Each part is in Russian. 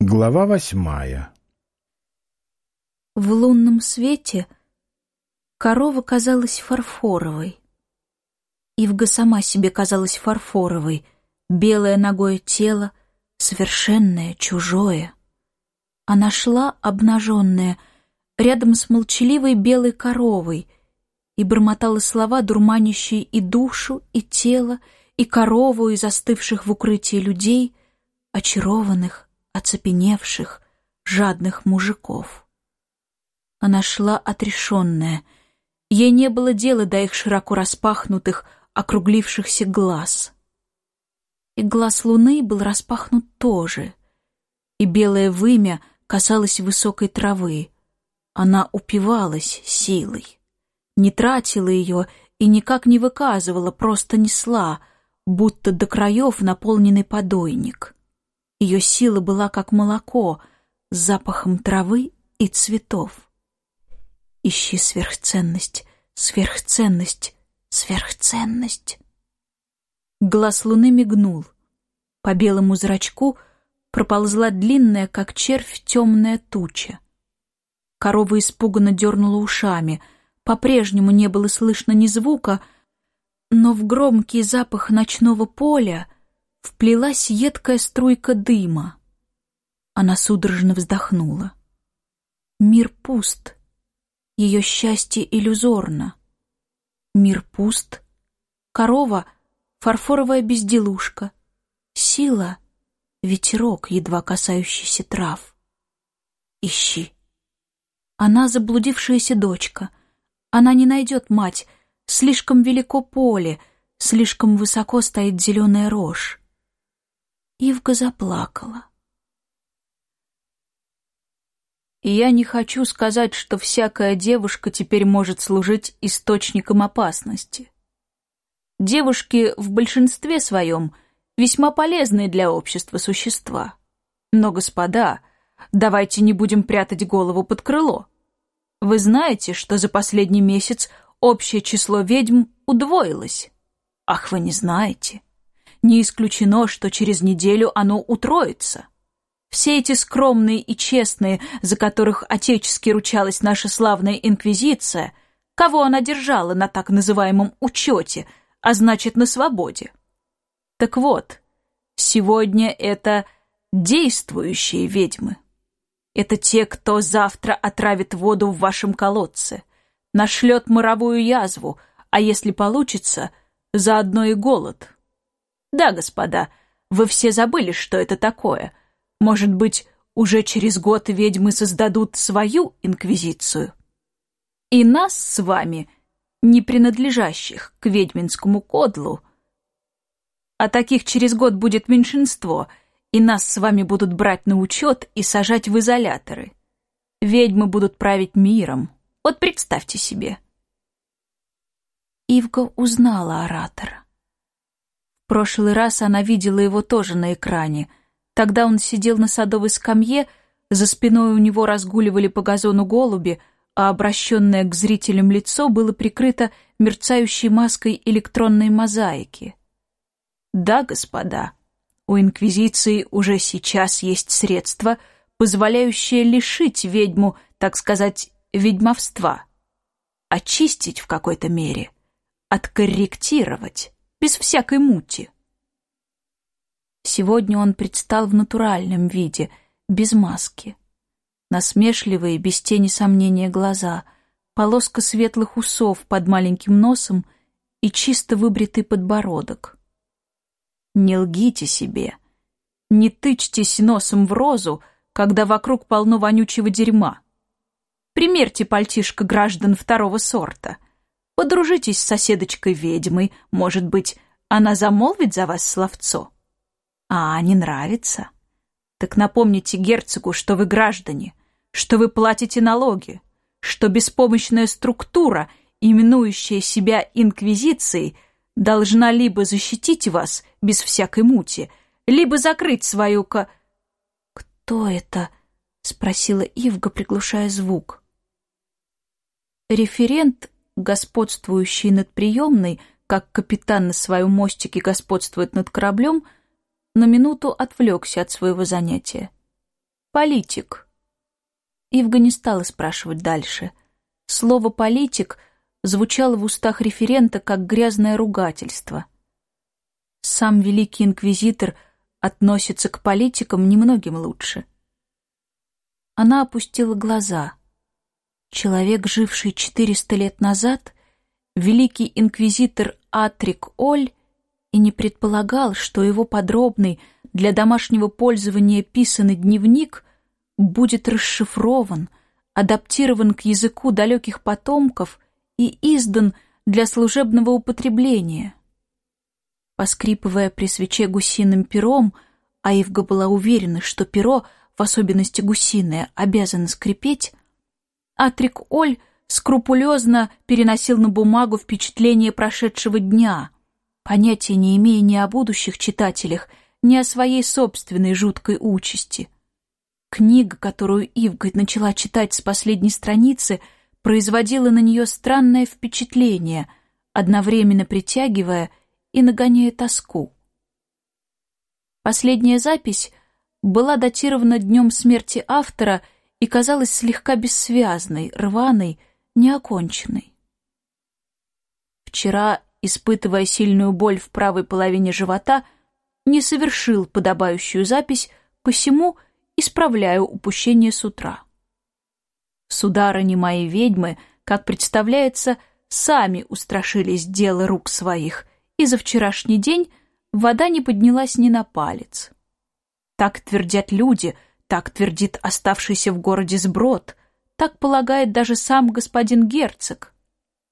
Глава восьмая В лунном свете корова казалась фарфоровой. Ивга сама себе казалась фарфоровой, белое ногое тело, совершенное, чужое. Она шла, обнаженная, рядом с молчаливой белой коровой и бормотала слова, дурманящие и душу, и тело, и корову, и застывших в укрытии людей, очарованных, оцепеневших, жадных мужиков. Она шла отрешенная. Ей не было дела до их широко распахнутых, округлившихся глаз. И глаз луны был распахнут тоже, и белое вымя касалось высокой травы. Она упивалась силой, не тратила ее и никак не выказывала, просто несла, будто до краев наполненный подойник. Ее сила была как молоко с запахом травы и цветов. Ищи сверхценность, сверхценность, сверхценность. Глаз луны мигнул. По белому зрачку проползла длинная, как червь, темная туча. Корова испуганно дернула ушами. По-прежнему не было слышно ни звука, но в громкий запах ночного поля — вплелась едкая струйка дыма. Она судорожно вздохнула. Мир пуст, ее счастье иллюзорно. Мир пуст, корова — фарфоровая безделушка, сила — ветерок, едва касающийся трав. Ищи. Она заблудившаяся дочка. Она не найдет мать, слишком велико поле, слишком высоко стоит зеленая рожь. Ивга заплакала. Я не хочу сказать, что всякая девушка теперь может служить источником опасности. Девушки в большинстве своем весьма полезные для общества существа. Но, господа, давайте не будем прятать голову под крыло. Вы знаете, что за последний месяц общее число ведьм удвоилось? Ах, вы не знаете. Не исключено, что через неделю оно утроится. Все эти скромные и честные, за которых отечески ручалась наша славная инквизиция, кого она держала на так называемом учете, а значит, на свободе. Так вот, сегодня это действующие ведьмы. Это те, кто завтра отравит воду в вашем колодце, нашлет моровую язву, а если получится, заодно и голод. Да, господа, вы все забыли, что это такое. Может быть, уже через год ведьмы создадут свою инквизицию? И нас с вами, не принадлежащих к ведьминскому кодлу, а таких через год будет меньшинство, и нас с вами будут брать на учет и сажать в изоляторы. Ведьмы будут править миром. Вот представьте себе. Ивга узнала оратора прошлый раз она видела его тоже на экране. Тогда он сидел на садовой скамье, за спиной у него разгуливали по газону голуби, а обращенное к зрителям лицо было прикрыто мерцающей маской электронной мозаики. Да, господа, у Инквизиции уже сейчас есть средства, позволяющие лишить ведьму, так сказать, ведьмовства, очистить в какой-то мере, откорректировать без всякой мути. Сегодня он предстал в натуральном виде, без маски. Насмешливые, без тени сомнения глаза, полоска светлых усов под маленьким носом и чисто выбритый подбородок. Не лгите себе, не тычьтесь носом в розу, когда вокруг полно вонючего дерьма. Примерьте пальтишко граждан второго сорта — Подружитесь с соседочкой-ведьмой, может быть, она замолвит за вас словцо. А, не нравится? Так напомните герцогу, что вы граждане, что вы платите налоги, что беспомощная структура, именующая себя инквизицией, должна либо защитить вас без всякой мути, либо закрыть свою ко... «Кто это?» — спросила Ивга, приглушая звук. Референт господствующий над приемной, как капитан на своем мостике господствует над кораблем, на минуту отвлекся от своего занятия. политик». Ивга не стала спрашивать дальше. Слово «политик» звучало в устах референта как грязное ругательство. Сам великий инквизитор относится к политикам немногим лучше. Она опустила глаза. Человек, живший четыреста лет назад, великий инквизитор Атрик Оль, и не предполагал, что его подробный для домашнего пользования писанный дневник будет расшифрован, адаптирован к языку далеких потомков и издан для служебного употребления. Поскрипывая при свече гусиным пером, а Ивга была уверена, что перо, в особенности гусиное, обязано скрипеть, Атрик Оль скрупулезно переносил на бумагу впечатление прошедшего дня, понятия не имея ни о будущих читателях, ни о своей собственной жуткой участи. Книга, которую Ивга начала читать с последней страницы — производила на нее странное впечатление, одновременно притягивая и нагоняя тоску. Последняя запись была датирована днем смерти автора и казалась слегка бессвязной, рваной, неоконченной. Вчера, испытывая сильную боль в правой половине живота, не совершил подобающую запись, посему исправляю упущение с утра. Сударыни мои ведьмы, как представляется, сами устрашились дела рук своих, и за вчерашний день вода не поднялась ни на палец. Так твердят люди, так твердит оставшийся в городе сброд, так полагает даже сам господин герцог.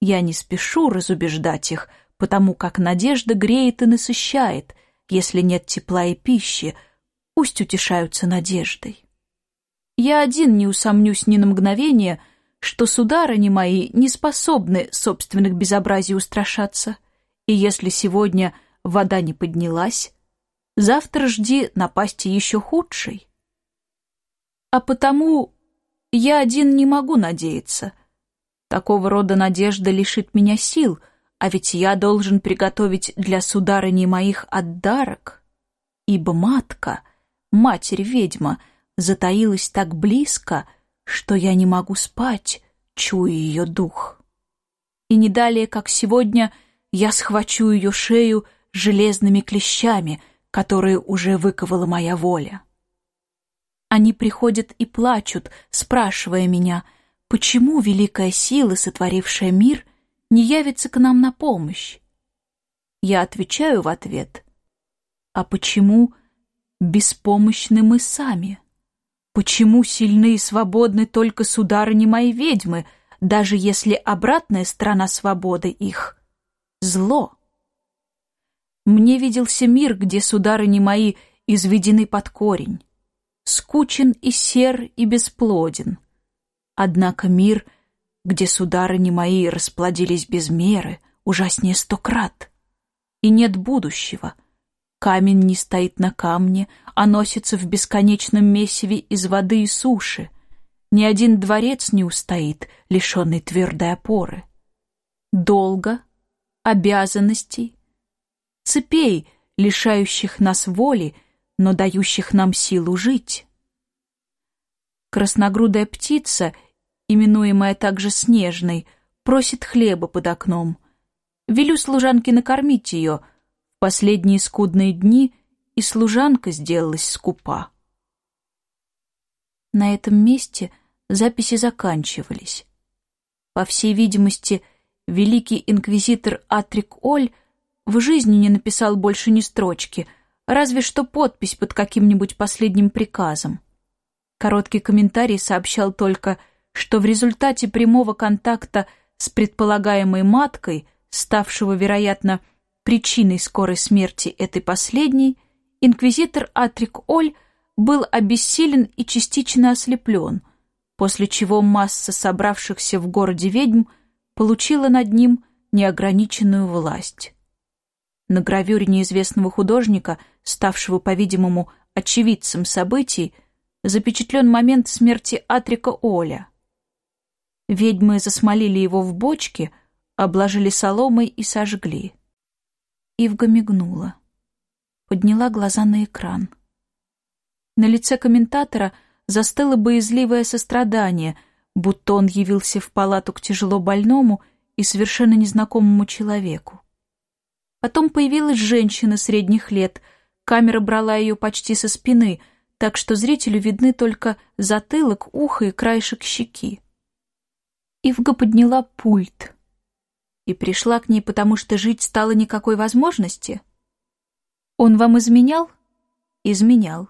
Я не спешу разубеждать их, потому как надежда греет и насыщает, если нет тепла и пищи, пусть утешаются надеждой. Я один не усомнюсь ни на мгновение, что сударыни мои не способны собственных безобразий устрашаться. И если сегодня вода не поднялась, завтра жди напасти еще худшей. А потому я один не могу надеяться. Такого рода надежда лишит меня сил, а ведь я должен приготовить для сударыни моих отдарок, ибо матка, матерь-ведьма — затаилась так близко, что я не могу спать, чуя ее дух. И не далее, как сегодня, я схвачу ее шею железными клещами, которые уже выковала моя воля. Они приходят и плачут, спрашивая меня, почему великая сила, сотворившая мир, не явится к нам на помощь. Я отвечаю в ответ, а почему беспомощны мы сами? Почему сильны и свободны только сударыни мои ведьмы, даже если обратная сторона свободы их — зло? Мне виделся мир, где сударыни мои изведены под корень, скучен и сер и бесплоден. Однако мир, где сударыни мои расплодились без меры, ужаснее сто крат, и нет будущего — Камень не стоит на камне, а носится в бесконечном месиве из воды и суши. Ни один дворец не устоит, лишенный твердой опоры. Долго, обязанностей, цепей, лишающих нас воли, но дающих нам силу жить. Красногрудая птица, именуемая также снежной, просит хлеба под окном. Велю служанке накормить ее — последние скудные дни и служанка сделалась скупа. На этом месте записи заканчивались. По всей видимости, великий инквизитор Атрик Оль в жизни не написал больше ни строчки, разве что подпись под каким-нибудь последним приказом. Короткий комментарий сообщал только, что в результате прямого контакта с предполагаемой маткой, ставшего, вероятно, Причиной скорой смерти этой последней инквизитор Атрик Оль был обессилен и частично ослеплен, после чего масса собравшихся в городе ведьм получила над ним неограниченную власть. На гравюре неизвестного художника, ставшего, по-видимому, очевидцем событий, запечатлен момент смерти Атрика Оля. Ведьмы засмолили его в бочке, обложили соломой и сожгли. Ивга мигнула. Подняла глаза на экран. На лице комментатора застыло боязливое сострадание, будто он явился в палату к тяжело больному и совершенно незнакомому человеку. Потом появилась женщина средних лет, камера брала ее почти со спины, так что зрителю видны только затылок, ухо и краешек щеки. Ивга подняла пульт и пришла к ней, потому что жить стало никакой возможности. Он вам изменял? Изменял.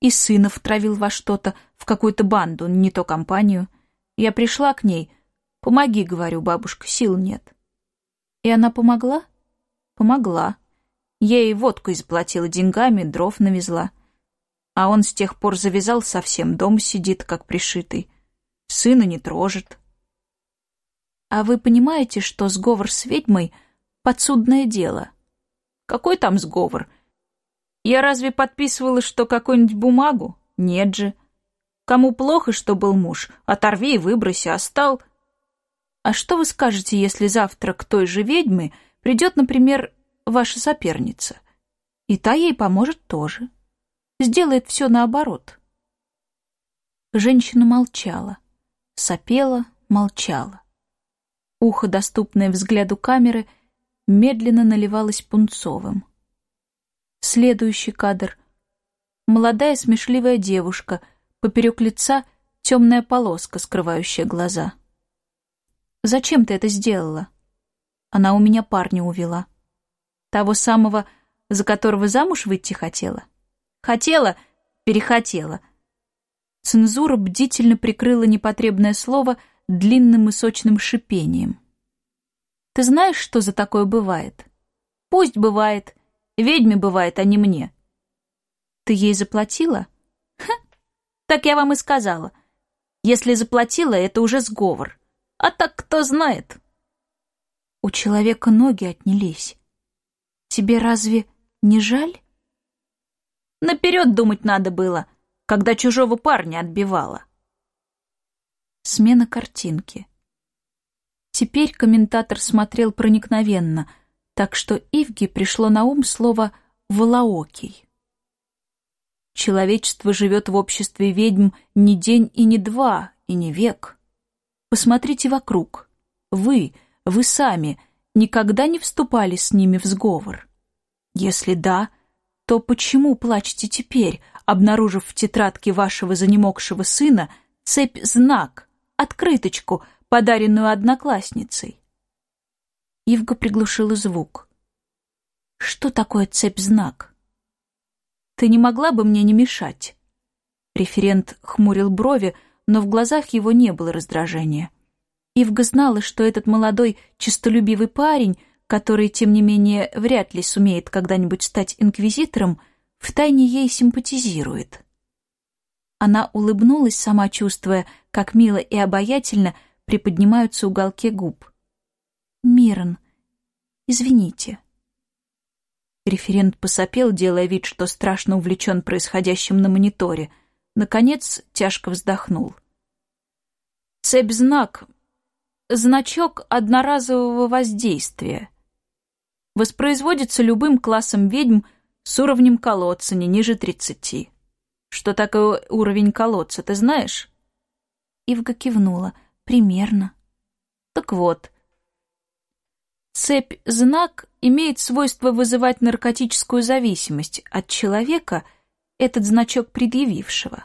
И сына втравил во что-то, в какую-то банду, не то компанию. Я пришла к ней. Помоги, говорю, бабушка, сил нет. И она помогла? Помогла. Я ей водку изплатила деньгами, дров навезла. А он с тех пор завязал совсем, дом сидит, как пришитый. Сына не трожит. А вы понимаете, что сговор с ведьмой — подсудное дело? Какой там сговор? Я разве подписывала, что какую-нибудь бумагу? Нет же. Кому плохо, что был муж, оторви и выброси, а стал... А что вы скажете, если завтра к той же ведьме придет, например, ваша соперница? И та ей поможет тоже. Сделает все наоборот. Женщина молчала, сопела, молчала. Ухо, доступное взгляду камеры, медленно наливалось пунцовым. Следующий кадр. Молодая смешливая девушка, поперек лица темная полоска, скрывающая глаза. «Зачем ты это сделала?» Она у меня парня увела. Того самого, за которого замуж выйти хотела? Хотела, перехотела. Цензура бдительно прикрыла непотребное слово — длинным и сочным шипением. «Ты знаешь, что за такое бывает?» «Пусть бывает. Ведьме бывает, а не мне». «Ты ей заплатила?» «Ха! Так я вам и сказала. Если заплатила, это уже сговор. А так кто знает?» У человека ноги отнялись. Тебе разве не жаль? Наперед думать надо было, когда чужого парня отбивала. Смена картинки. Теперь комментатор смотрел проникновенно, так что Ивге пришло на ум слово «волоокий». Человечество живет в обществе ведьм не день и не два, и не век. Посмотрите вокруг. Вы, вы сами, никогда не вступали с ними в сговор? Если да, то почему плачете теперь, обнаружив в тетрадке вашего занемогшего сына цепь-знак, открыточку, подаренную одноклассницей. Ивга приглушила звук. «Что такое цепь-знак?» «Ты не могла бы мне не мешать?» Референт хмурил брови, но в глазах его не было раздражения. Ивга знала, что этот молодой, честолюбивый парень, который, тем не менее, вряд ли сумеет когда-нибудь стать инквизитором, втайне ей симпатизирует. Она улыбнулась, сама чувствуя, как мило и обаятельно приподнимаются уголки губ. «Мирон, извините». Референт посопел, делая вид, что страшно увлечен происходящим на мониторе. Наконец тяжко вздохнул. «Цепь-знак — значок одноразового воздействия. Воспроизводится любым классом ведьм с уровнем колодца не ниже тридцати. Что такое уровень колодца, ты знаешь?» Ивга кивнула. «Примерно». «Так вот». Цепь-знак имеет свойство вызывать наркотическую зависимость от человека, этот значок предъявившего.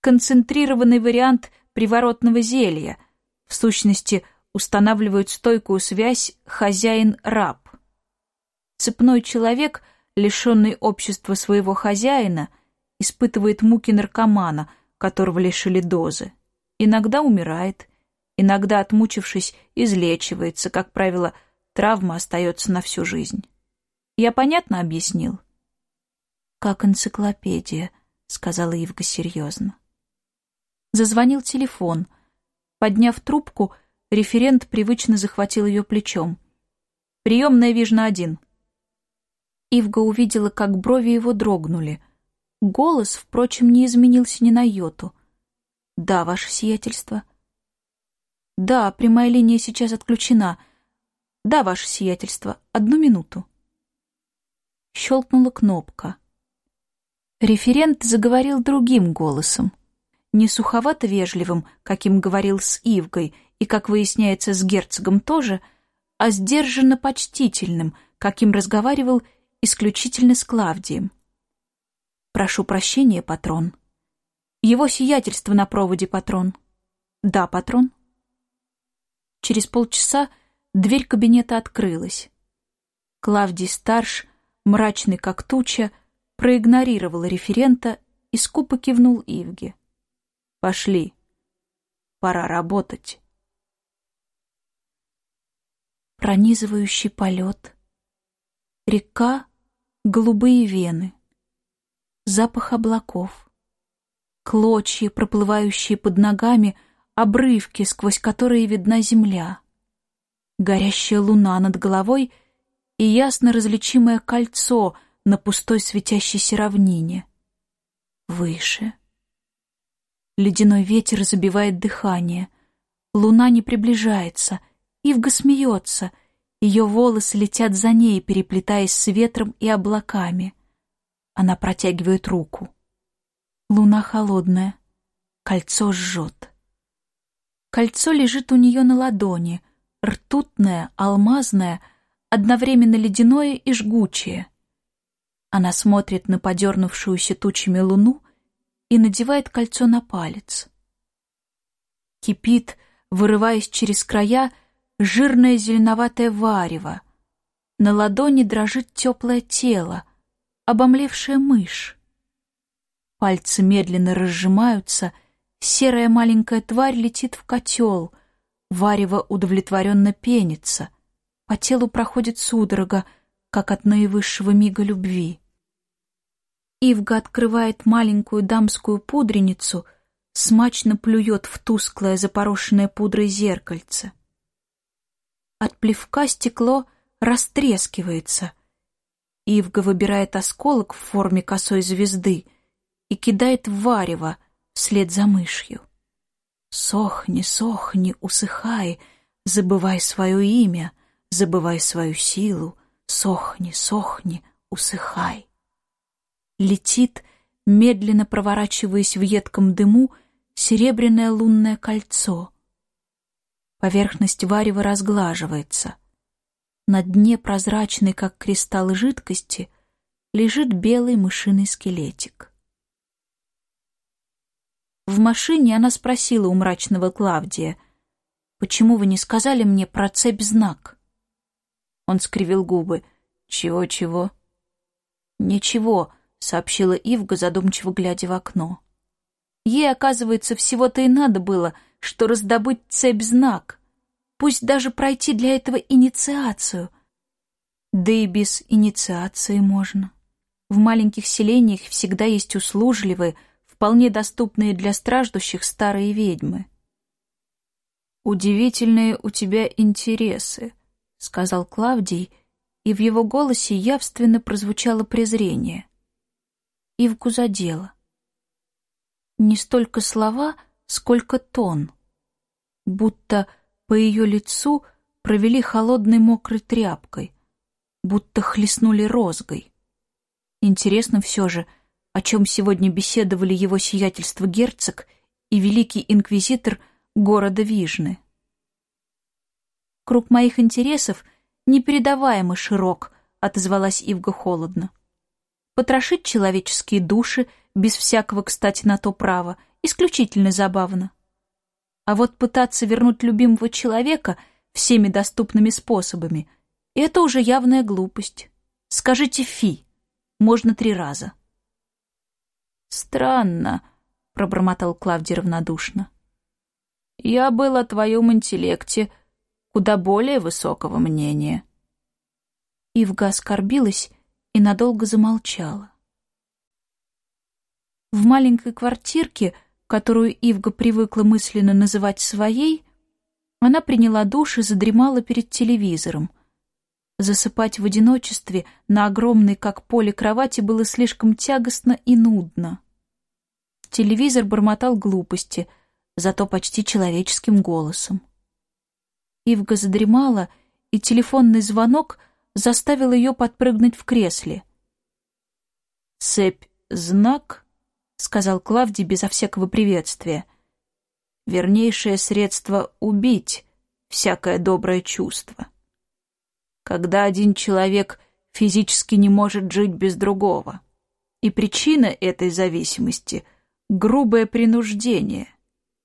Концентрированный вариант приворотного зелья, в сущности, устанавливают стойкую связь хозяин-раб. Цепной человек, лишенный общества своего хозяина — испытывает муки наркомана, которого лишили дозы. Иногда умирает, иногда, отмучившись, излечивается, как правило, травма остается на всю жизнь. Я понятно объяснил? «Как энциклопедия», — сказала Ивга серьезно. Зазвонил телефон. Подняв трубку, референт привычно захватил ее плечом. «Приемная Вижна-1». Ивга увидела, как брови его дрогнули — Голос, впрочем, не изменился ни на йоту. «Да, ваше сиятельство». «Да, прямая линия сейчас отключена. Да, ваше сиятельство, одну минуту». Щелкнула кнопка. Референт заговорил другим голосом, не суховато-вежливым, каким говорил с Ивгой и, как выясняется, с герцогом тоже, а сдержанно-почтительным, каким разговаривал исключительно с Клавдием. «Прошу прощения, патрон. Его сиятельство на проводе, патрон. Да, патрон». Через полчаса дверь кабинета открылась. Клавдий Старш, мрачный как туча, проигнорировал референта и скупо кивнул Ивге. «Пошли. Пора работать». Пронизывающий полет. Река, голубые вены. Запах облаков. Клочья, проплывающие под ногами, обрывки, сквозь которые видна земля. Горящая луна над головой и ясно различимое кольцо — на пустой светящейся равнине. Выше. Ледяной ветер забивает дыхание. Луна не приближается. Ивга смеется. Ее волосы летят за ней, переплетаясь с ветром и облаками. Она протягивает руку. Луна холодная. Кольцо жжет. Кольцо лежит у нее на ладони, ртутное, алмазное, одновременно ледяное и жгучее. Она смотрит на подернувшуюся тучами луну и надевает кольцо на палец. Кипит, вырываясь через края, жирное зеленоватое варево. На ладони дрожит теплое тело, обомлевшая мышь. Пальцы медленно разжимаются, серая маленькая тварь летит в котел, варево удовлетворенно пенится, по телу проходит судорога, как от наивысшего мига любви. Ивга открывает маленькую дамскую пудреницу, смачно плюет в тусклое запорошенное пудрой зеркальце. От плевка стекло растрескивается. Ивга выбирает осколок в форме косой звезды и кидает в варево вслед за мышью. Сохни, сохни, усыхай, забывай свое имя, забывай свою силу, Сохни, сохни, усыхай. Летит, медленно проворачиваясь в едком дыму, серебряное лунное кольцо. Поверхность варева разглаживается. На дне, прозрачной, как кристалл жидкости, лежит белый мышиный скелетик. В машине она спросила у мрачного Клавдия, «Почему вы не сказали мне про цепь-знак?» Он скривил губы. «Чего-чего?» «Ничего», — сообщила Ивга, задумчиво глядя в окно. Ей, оказывается, всего-то и надо было, что раздобыть цепь-знак. Пусть даже пройти для этого инициацию. Да и без инициации можно. В маленьких селениях всегда есть услужливые, вполне доступные для страждущих старые ведьмы. «Удивительные у тебя интересы», — сказал Клавдий, и в его голосе явственно прозвучало презрение. Ивку задело. Не столько слова, сколько тон. Будто по ее лицу провели холодной мокрой тряпкой, будто хлестнули розгой. Интересно все же, о чем сегодня беседовали его сиятельство герцог и великий инквизитор города Вижны. Круг моих интересов непередаваемо широк, отозвалась Ивга холодно. Потрошить человеческие души без всякого, кстати, на то права, исключительно забавно. А вот пытаться вернуть любимого человека всеми доступными способами — это уже явная глупость. Скажите «фи», можно три раза. «Странно», — пробормотал Клавдий равнодушно. «Я был о твоем интеллекте куда более высокого мнения. Ивга оскорбилась и надолго замолчала. В маленькой квартирке, которую Ивга привыкла мысленно называть своей, она приняла душ и задремала перед телевизором. Засыпать в одиночестве на огромной, как поле, кровати было слишком тягостно и нудно. Телевизор бормотал глупости, зато почти человеческим голосом. Ивга задремала, и телефонный звонок заставил ее подпрыгнуть в кресле. «Цепь знак, — сказал Клавдий безо всякого приветствия, — вернейшее средство убить всякое доброе чувство. Когда один человек физически не может жить без другого. И причина этой зависимости — грубое принуждение,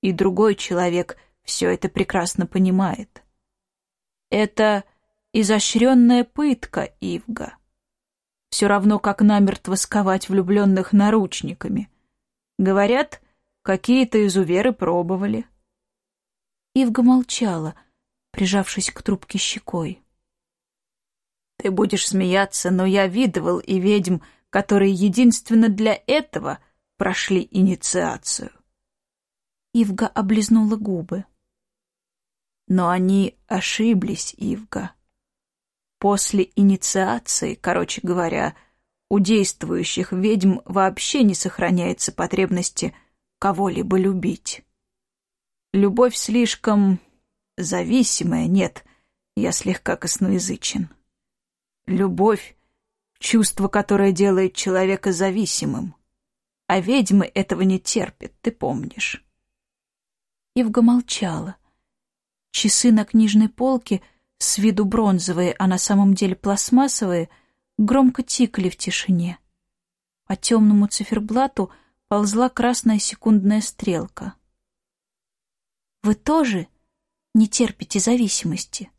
и другой человек все это прекрасно понимает. Это изощренная пытка, Ивга. Все равно, как намертво сковать влюбленных наручниками. Говорят, какие-то изуверы пробовали. Ивга молчала, прижавшись к трубке щекой. Ты будешь смеяться, но я видывал и ведьм, которые единственно для этого прошли инициацию. Ивга облизнула губы. Но они ошиблись, Ивга. После инициации, короче говоря, у действующих ведьм вообще не сохраняется потребности кого-либо любить. Любовь слишком зависимая, нет, я слегка косноязычен. Любовь — чувство, которое делает человека зависимым. А ведьмы этого не терпят, ты помнишь. Ивга молчала. Часы на книжной полке, с виду бронзовые, а на самом деле пластмассовые, громко тикали в тишине. По темному циферблату ползла красная секундная стрелка. «Вы тоже не терпите зависимости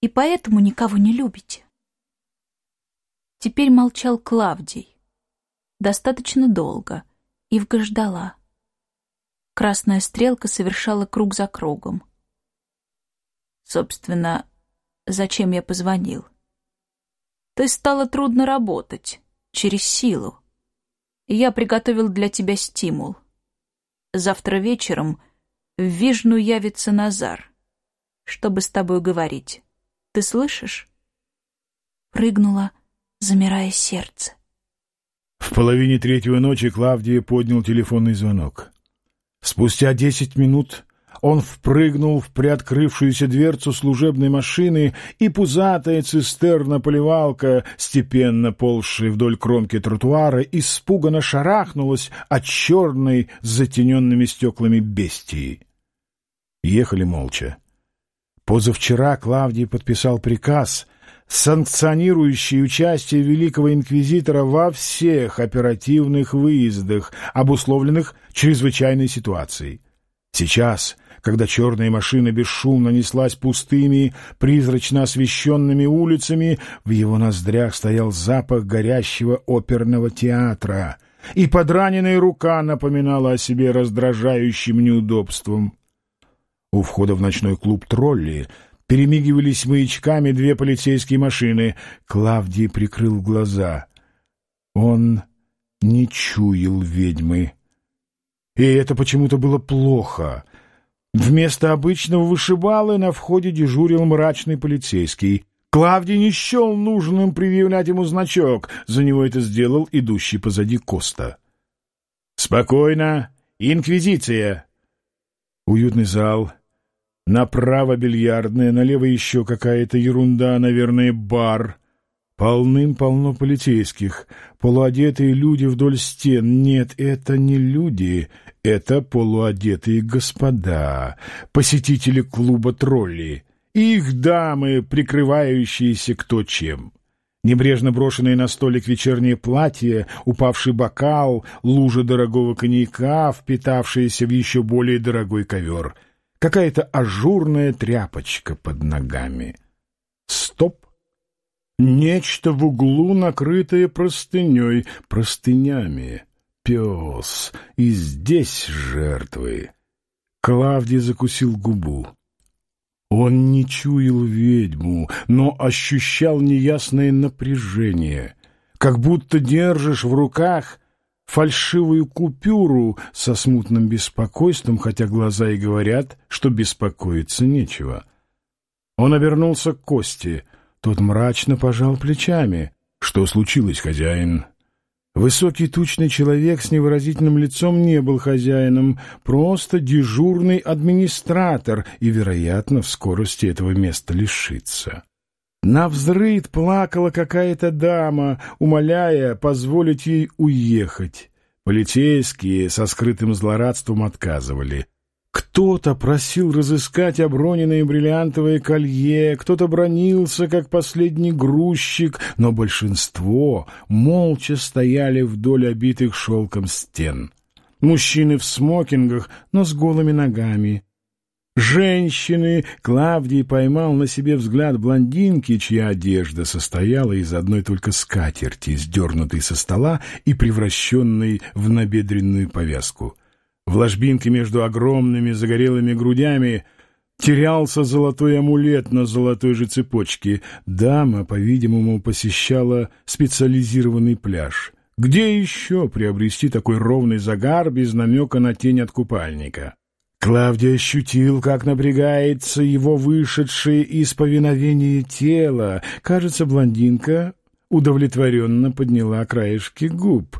и поэтому никого не любите?» Теперь молчал Клавдий. Достаточно долго. Ивга ждала. Красная стрелка совершала круг за кругом. Собственно, зачем я позвонил? Ты стало трудно работать, через силу. Я приготовил для тебя стимул. Завтра вечером в Вижну явится Назар, чтобы с тобой говорить. Ты слышишь? Прыгнула замирая сердце. В половине третьего ночи Клавдия поднял телефонный звонок. Спустя десять минут он впрыгнул в приоткрывшуюся дверцу служебной машины, и пузатая цистерна-поливалка, степенно ползшая вдоль кромки тротуара, испуганно шарахнулась от черной с затененными стеклами бестии. Ехали молча. Позавчера Клавдий подписал приказ — санкционирующий участие великого инквизитора во всех оперативных выездах, обусловленных чрезвычайной ситуацией. Сейчас, когда черная машина бесшумно неслась пустыми, призрачно освещенными улицами, в его ноздрях стоял запах горящего оперного театра, и подраненная рука напоминала о себе раздражающим неудобством. У входа в ночной клуб «Тролли» Перемигивались маячками две полицейские машины. Клавдий прикрыл глаза. Он не чуял ведьмы. И это почему-то было плохо. Вместо обычного вышибалы на входе дежурил мрачный полицейский. Клавдий не счел нужным предъявлять ему значок. За него это сделал идущий позади Коста. «Спокойно! Инквизиция!» Уютный зал, Направо бильярдная, налево еще какая-то ерунда, наверное, бар. Полным-полно полицейских, полуодетые люди вдоль стен. Нет, это не люди, это полуодетые господа, посетители клуба тролли. Их дамы, прикрывающиеся кто чем. Небрежно брошенное на столик вечернее платье, упавший бокал, лужа дорогого коньяка, впитавшаяся в еще более дорогой ковер — какая-то ажурная тряпочка под ногами. Стоп! Нечто в углу, накрытое простыней, простынями. Пес, и здесь жертвы. Клавдий закусил губу. Он не чуял ведьму, но ощущал неясное напряжение, как будто держишь в руках фальшивую купюру со смутным беспокойством, хотя глаза и говорят, что беспокоиться нечего. Он обернулся к Косте. Тот мрачно пожал плечами. «Что случилось, хозяин?» Высокий тучный человек с невыразительным лицом не был хозяином, просто дежурный администратор и, вероятно, в скорости этого места лишится. На взрыд плакала какая-то дама, умоляя позволить ей уехать. Полицейские со скрытым злорадством отказывали. Кто-то просил разыскать оброненное бриллиантовое колье, кто-то бронился, как последний грузчик, но большинство молча стояли вдоль обитых шелком стен. Мужчины в смокингах, но с голыми ногами. Женщины! Клавдий поймал на себе взгляд блондинки, чья одежда состояла из одной только скатерти, сдернутой со стола и превращенной в набедренную повязку. В ложбинке между огромными загорелыми грудями терялся золотой амулет на золотой же цепочке. Дама, по-видимому, посещала специализированный пляж. Где еще приобрести такой ровный загар без намека на тень от купальника? Клавдий ощутил, как напрягается его вышедшее из повиновения тело. Кажется, блондинка удовлетворенно подняла краешки губ.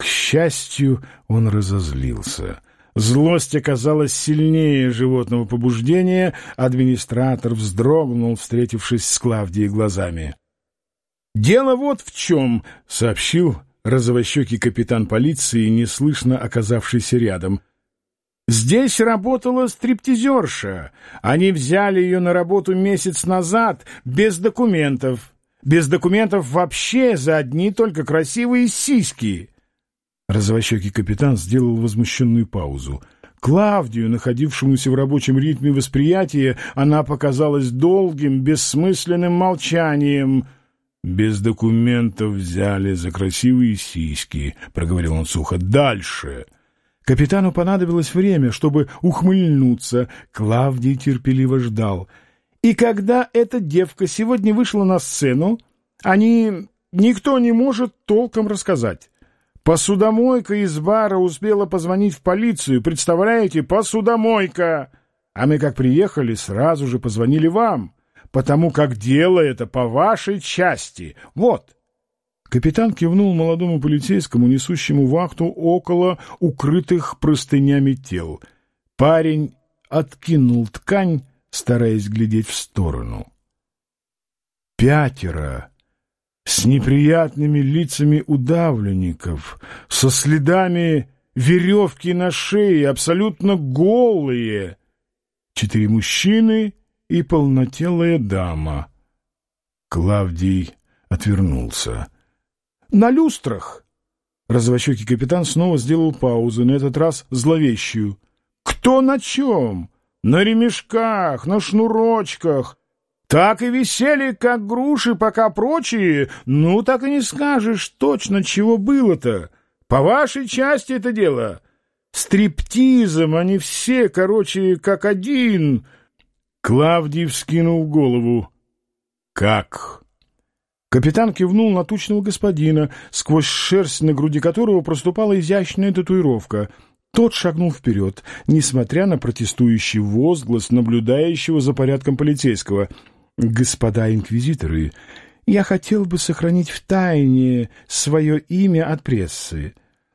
К счастью, он разозлился. Злость оказалась сильнее животного побуждения. Администратор вздрогнул, встретившись с Клавдией глазами. «Дело вот в чем», — сообщил розовощекий капитан полиции, неслышно оказавшийся рядом — Здесь работала стриптизерша. Они взяли ее на работу месяц назад без документов. Без документов вообще за одни только красивые сиськи. Розовощекий капитан сделал возмущенную паузу. Клавдию, находившемуся в рабочем ритме восприятия, она показалась долгим, бессмысленным молчанием. «Без документов взяли за красивые сиськи», — проговорил он сухо. «Дальше». Капитану понадобилось время, чтобы ухмыльнуться. Клавдий терпеливо ждал. И когда эта девка сегодня вышла на сцену, они... никто не может толком рассказать. Посудомойка из бара успела позвонить в полицию. Представляете, посудомойка! А мы, как приехали, сразу же позвонили вам, потому как дело это по вашей части. Вот. Капитан кивнул молодому полицейскому, несущему вахту около укрытых простынями тел. Парень откинул ткань, стараясь глядеть в сторону. Пятеро с неприятными лицами удавленников, со следами веревки на шее, абсолютно голые. Четыре мужчины и полнотелая дама. Клавдий отвернулся. На люстрах!» Розовощекий капитан снова сделал паузу, на этот раз зловещую. «Кто на чем? На ремешках, на шнурочках. Так и висели, как груши, пока прочие. Ну, так и не скажешь точно, чего было-то. По вашей части это дело. Стриптизом они все, короче, как один». Клавдий вскинул голову. «Как?» Капитан кивнул на тучного господина, сквозь шерсть на груди которого проступала изящная татуировка. Тот шагнул вперед, несмотря на протестующий возглас наблюдающего за порядком полицейского. «Господа инквизиторы, я хотел бы сохранить в тайне свое имя от прессы.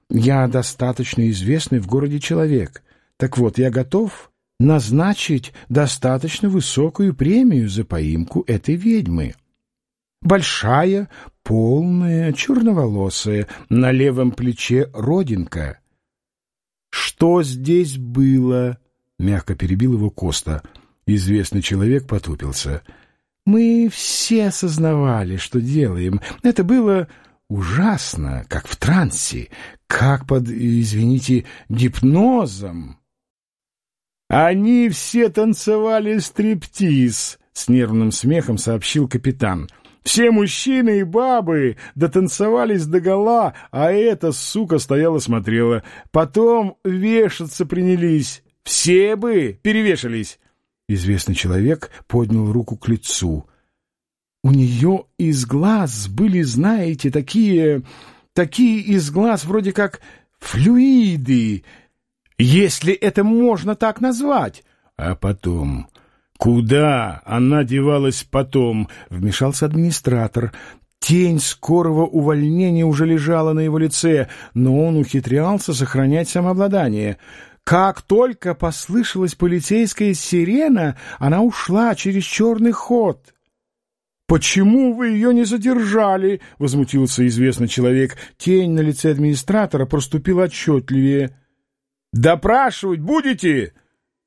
Я достаточно известный в городе человек. Так вот, я готов назначить достаточно высокую премию за поимку этой ведьмы». Большая, полная, черноволосая, на левом плече родинка. «Что здесь было?» — мягко перебил его Коста. Известный человек потупился. «Мы все осознавали, что делаем. Это было ужасно, как в трансе, как под, извините, гипнозом». «Они все танцевали стриптиз», — с нервным смехом сообщил капитан — все мужчины и бабы дотанцевались догола, а эта сука стояла смотрела. Потом вешаться принялись. Все бы перевешались. Известный человек поднял руку к лицу. У нее из глаз были, знаете, такие... Такие из глаз вроде как флюиды, если это можно так назвать. А потом «Куда она девалась потом?» — вмешался администратор. Тень скорого увольнения уже лежала на его лице, но он ухитрялся сохранять самообладание. Как только послышалась полицейская сирена, она ушла через черный ход. «Почему вы ее не задержали?» — возмутился известный человек. Тень на лице администратора проступила отчетливее. «Допрашивать будете?»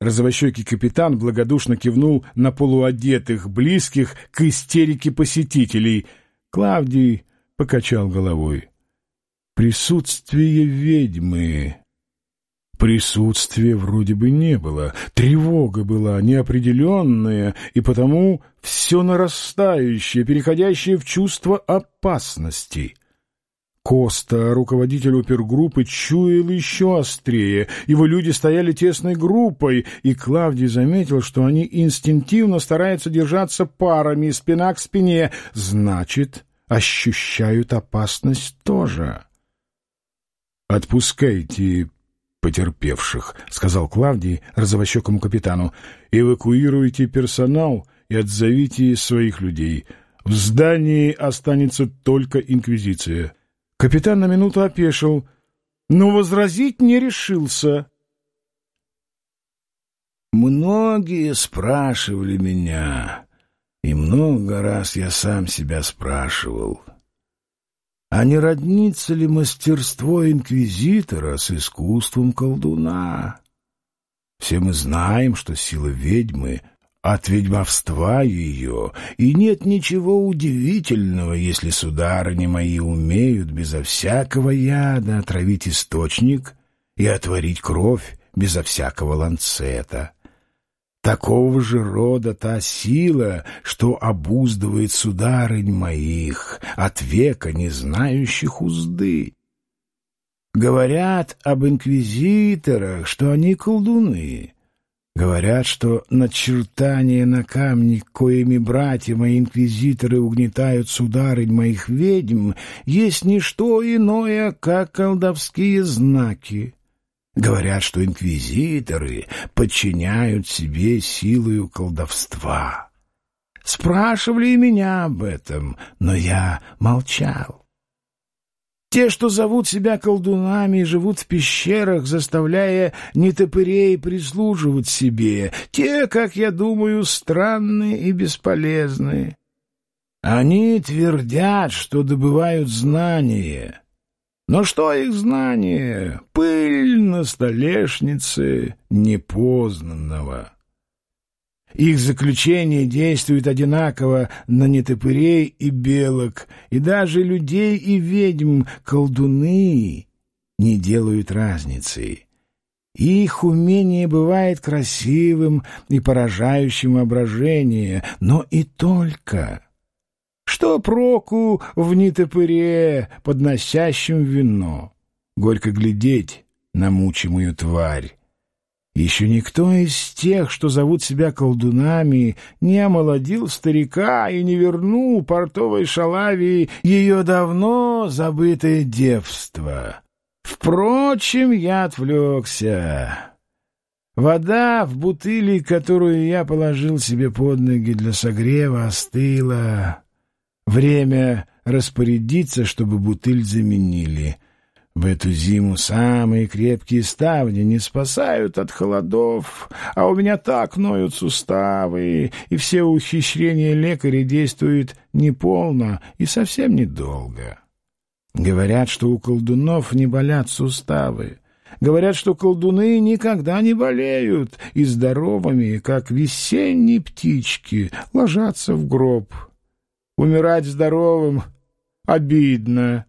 Розовощекий капитан благодушно кивнул на полуодетых, близких к истерике посетителей. Клавдий покачал головой. «Присутствие ведьмы...» Присутствия вроде бы не было, тревога была неопределенная и потому все нарастающее, переходящее в чувство опасности. Коста, руководитель опергруппы, чуял еще острее. Его люди стояли тесной группой, и Клавдий заметил, что они инстинктивно стараются держаться парами, спина к спине. Значит, ощущают опасность тоже. «Отпускайте потерпевших», — сказал Клавдий розовощекому капитану. «Эвакуируйте персонал и отзовите своих людей. В здании останется только Инквизиция». Капитан на минуту опешил, но возразить не решился. «Многие спрашивали меня, и много раз я сам себя спрашивал» а не роднится ли мастерство инквизитора с искусством колдуна? Все мы знаем, что сила ведьмы от ведьмовства ее, и нет ничего удивительного, если сударыни мои умеют безо всякого яда отравить источник и отворить кровь безо всякого ланцета. Такого же рода та сила, что обуздывает сударынь моих, от века не знающих узды. Говорят об инквизиторах, что они колдуны. Говорят, что начертания на камне, коими братья мои инквизиторы угнетают сударынь моих ведьм, есть не что иное, как колдовские знаки. Говорят, что инквизиторы подчиняют себе силою колдовства. Спрашивали и меня об этом, но я молчал. Те, что зовут себя колдунами и живут в пещерах, заставляя нетопырей прислуживать себе, те, как я думаю, странные и бесполезные. Они твердят, что добывают знания, но что их знание? Пыль на столешнице непознанного. Их заключение действует одинаково на нетопырей и белок, и даже людей и ведьм колдуны не делают разницы. Их умение бывает красивым и поражающим воображение, но и только... Что проку в нетопыре, подносящем вино? Горько глядеть на мучимую тварь. Еще никто из тех, что зовут себя колдунами, не омолодил старика и не вернул портовой шалавии ее давно забытое девство. Впрочем, я отвлекся. Вода в бутыли, которую я положил себе под ноги для согрева, остыла. Время распорядиться, чтобы бутыль заменили. В эту зиму самые крепкие ставни не спасают от холодов, а у меня так ноют суставы, и все ухищрения лекаря действуют неполно и совсем недолго. Говорят, что у колдунов не болят суставы. Говорят, что колдуны никогда не болеют и здоровыми, как весенние птички, ложатся в гроб — Умирать здоровым обидно,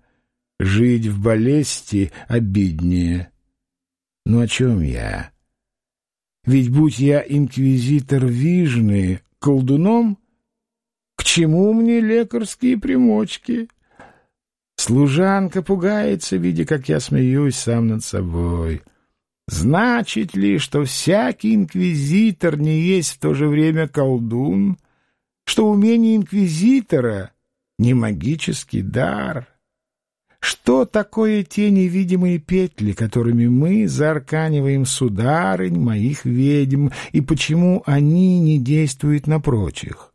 жить в болезни обиднее. Ну о чем я? Ведь будь я инквизитор Вижны, колдуном, к чему мне лекарские примочки? Служанка пугается, видя, как я смеюсь сам над собой. Значит ли, что всякий инквизитор не есть в то же время колдун — что умение инквизитора — не магический дар. Что такое те невидимые петли, которыми мы заарканиваем сударынь моих ведьм, и почему они не действуют на прочих?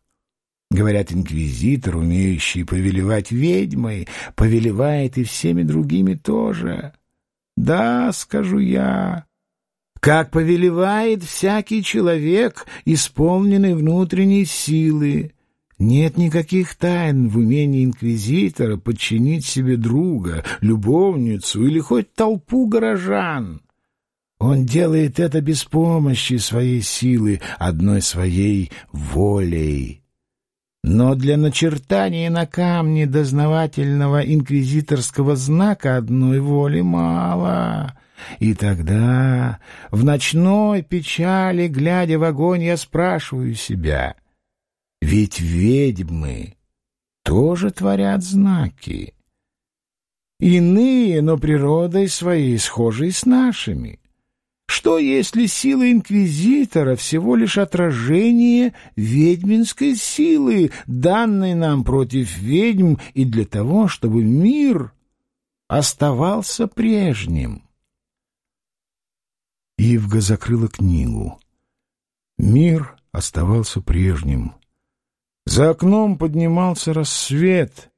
Говорят, инквизитор, умеющий повелевать ведьмой, повелевает и всеми другими тоже. Да, скажу я, как повелевает всякий человек, исполненный внутренней силы, Нет никаких тайн в умении инквизитора подчинить себе друга, любовницу или хоть толпу горожан. Он делает это без помощи своей силы, одной своей волей. Но для начертания на камне дознавательного инквизиторского знака одной воли мало. И тогда, в ночной печали, глядя в огонь, я спрашиваю себя, ведь ведьмы тоже творят знаки. Иные, но природой своей схожие с нашими. Что, если сила инквизитора всего лишь отражение ведьминской силы, данной нам против ведьм и для того, чтобы мир оставался прежним? Ивга закрыла книгу. Мир оставался прежним. За окном поднимался рассвет,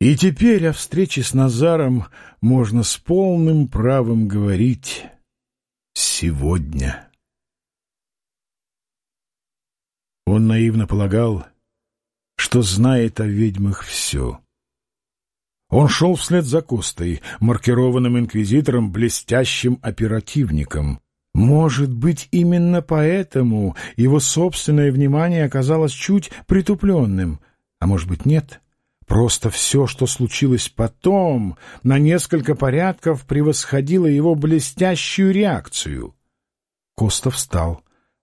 и теперь о встрече с Назаром можно с полным правом говорить «сегодня». Он наивно полагал, что знает о ведьмах все. Он шел вслед за Костой, маркированным инквизитором, блестящим оперативником. Может быть, именно поэтому его собственное внимание оказалось чуть притупленным, а может быть, нет. Просто все, что случилось потом, на несколько порядков превосходило его блестящую реакцию. Коста встал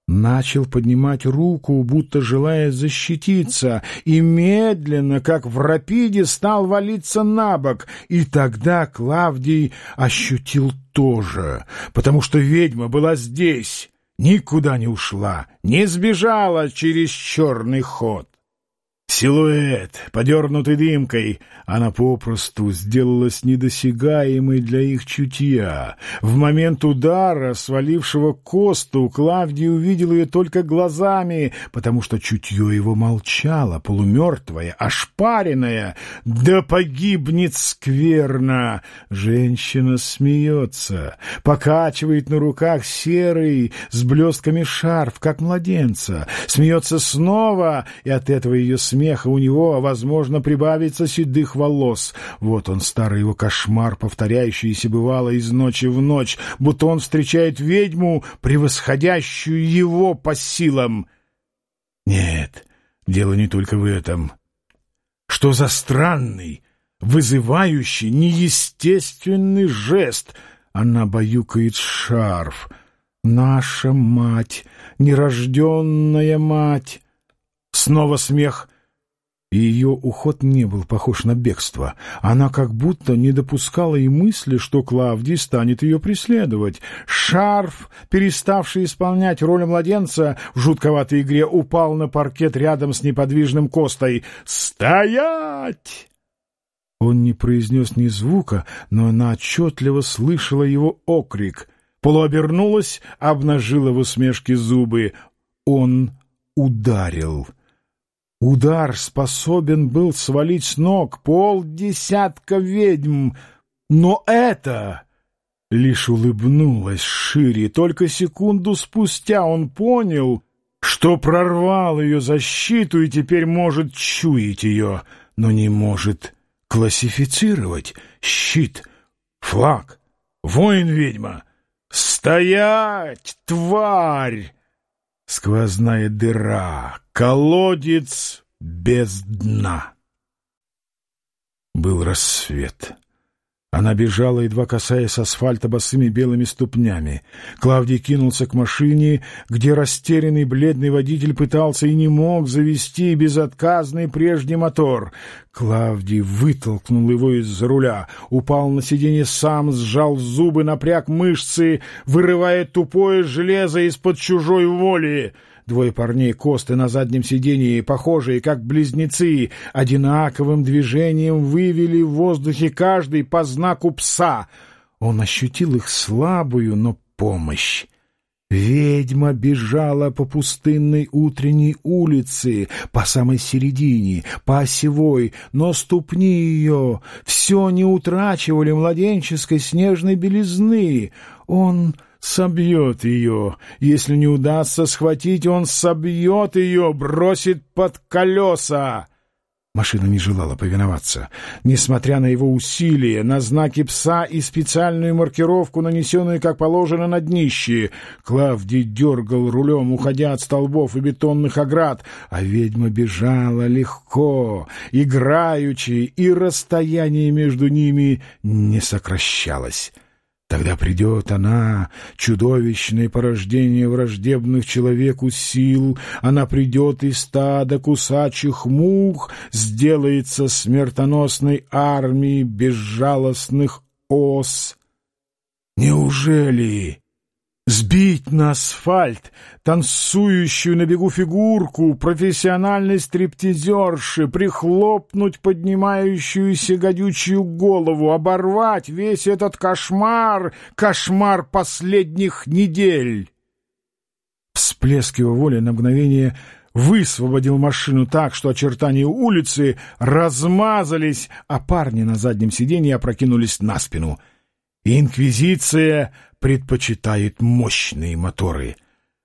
начал поднимать руку, будто желая защититься, и медленно, как в рапиде, стал валиться на бок. И тогда Клавдий ощутил тоже, потому что ведьма была здесь, никуда не ушла, не сбежала через черный ход. Силуэт, подернутый дымкой, она попросту сделалась недосягаемой для их чутья. В момент удара, свалившего Косту, Клавдий увидел ее только глазами, потому что чутье его молчало, полумертвое, ошпаренное. «Да погибнет скверно!» Женщина смеется, покачивает на руках серый с блестками шарф, как младенца, смеется снова, и от этого ее смех смеха у него, возможно, прибавится седых волос. Вот он, старый его кошмар, повторяющийся бывало из ночи в ночь, будто он встречает ведьму, превосходящую его по силам. Нет, дело не только в этом. Что за странный, вызывающий, неестественный жест? Она баюкает шарф. Наша мать, нерожденная мать. Снова смех — и ее уход не был похож на бегство. Она как будто не допускала и мысли, что Клавдий станет ее преследовать. Шарф, переставший исполнять роль младенца в жутковатой игре, упал на паркет рядом с неподвижным Костой. «Стоять!» Он не произнес ни звука, но она отчетливо слышала его окрик. Полуобернулась, обнажила в усмешке зубы. Он ударил. Удар способен был свалить с ног полдесятка ведьм, но это лишь улыбнулась шире. Только секунду спустя он понял, что прорвал ее защиту и теперь может чуять ее, но не может классифицировать. Щит, флаг, воин-ведьма. «Стоять, тварь!» Сквозная дыра, колодец без дна. Был рассвет. Она бежала, едва касаясь асфальта босыми белыми ступнями. Клавдий кинулся к машине, где растерянный бледный водитель пытался и не мог завести безотказный прежний мотор. Клавдий вытолкнул его из-за руля, упал на сиденье сам, сжал зубы, напряг мышцы, вырывая тупое железо из-под чужой воли. Двое парней Косты на заднем сидении, похожие как близнецы, одинаковым движением вывели в воздухе каждый по знаку пса. Он ощутил их слабую, но помощь. Ведьма бежала по пустынной утренней улице, по самой середине, по осевой, но ступни ее все не утрачивали младенческой снежной белизны. Он собьет ее. Если не удастся схватить, он собьет ее, бросит под колеса. Машина не желала повиноваться. Несмотря на его усилия, на знаки пса и специальную маркировку, нанесенную, как положено, на днище, Клавдий дергал рулем, уходя от столбов и бетонных оград, а ведьма бежала легко, играючи, и расстояние между ними не сокращалось. Тогда придет она, чудовищное порождение враждебных человеку сил, она придет из стада кусачих мух, сделается смертоносной армией безжалостных ос. Неужели Сбить на асфальт танцующую на бегу фигурку профессиональной стриптизерши, прихлопнуть поднимающуюся гадючую голову, оборвать весь этот кошмар, кошмар последних недель. Всплеск его воли на мгновение высвободил машину так, что очертания улицы размазались, а парни на заднем сиденье опрокинулись на спину. Инквизиция предпочитает мощные моторы.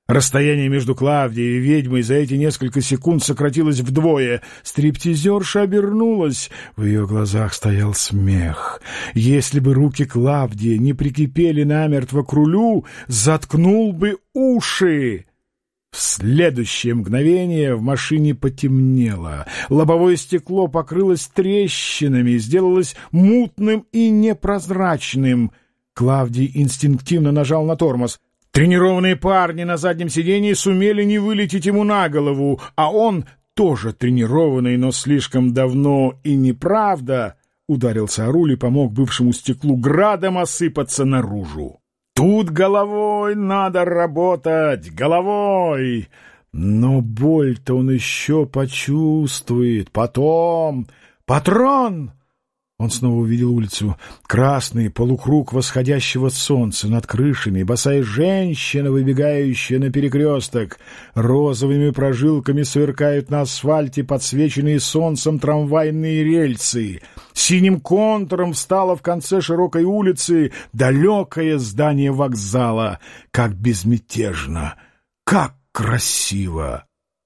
Расстояние между Клавдией и ведьмой за эти несколько секунд сократилось вдвое. Стриптизерша обернулась. В ее глазах стоял смех. Если бы руки Клавдии не прикипели намертво к рулю, заткнул бы уши. В следующее мгновение в машине потемнело. Лобовое стекло покрылось трещинами, сделалось мутным и непрозрачным — Клавдий инстинктивно нажал на тормоз. Тренированные парни на заднем сидении сумели не вылететь ему на голову, а он, тоже тренированный, но слишком давно и неправда, ударился о руль и помог бывшему стеклу градом осыпаться наружу. «Тут головой надо работать, головой!» Но боль-то он еще почувствует. Потом... «Патрон!» Он снова увидел улицу. Красный полукруг восходящего солнца над крышами, босая женщина, выбегающая на перекресток. Розовыми прожилками сверкают на асфальте подсвеченные солнцем трамвайные рельсы. Синим контуром встало в конце широкой улицы далекое здание вокзала. Как безмятежно! Как красиво!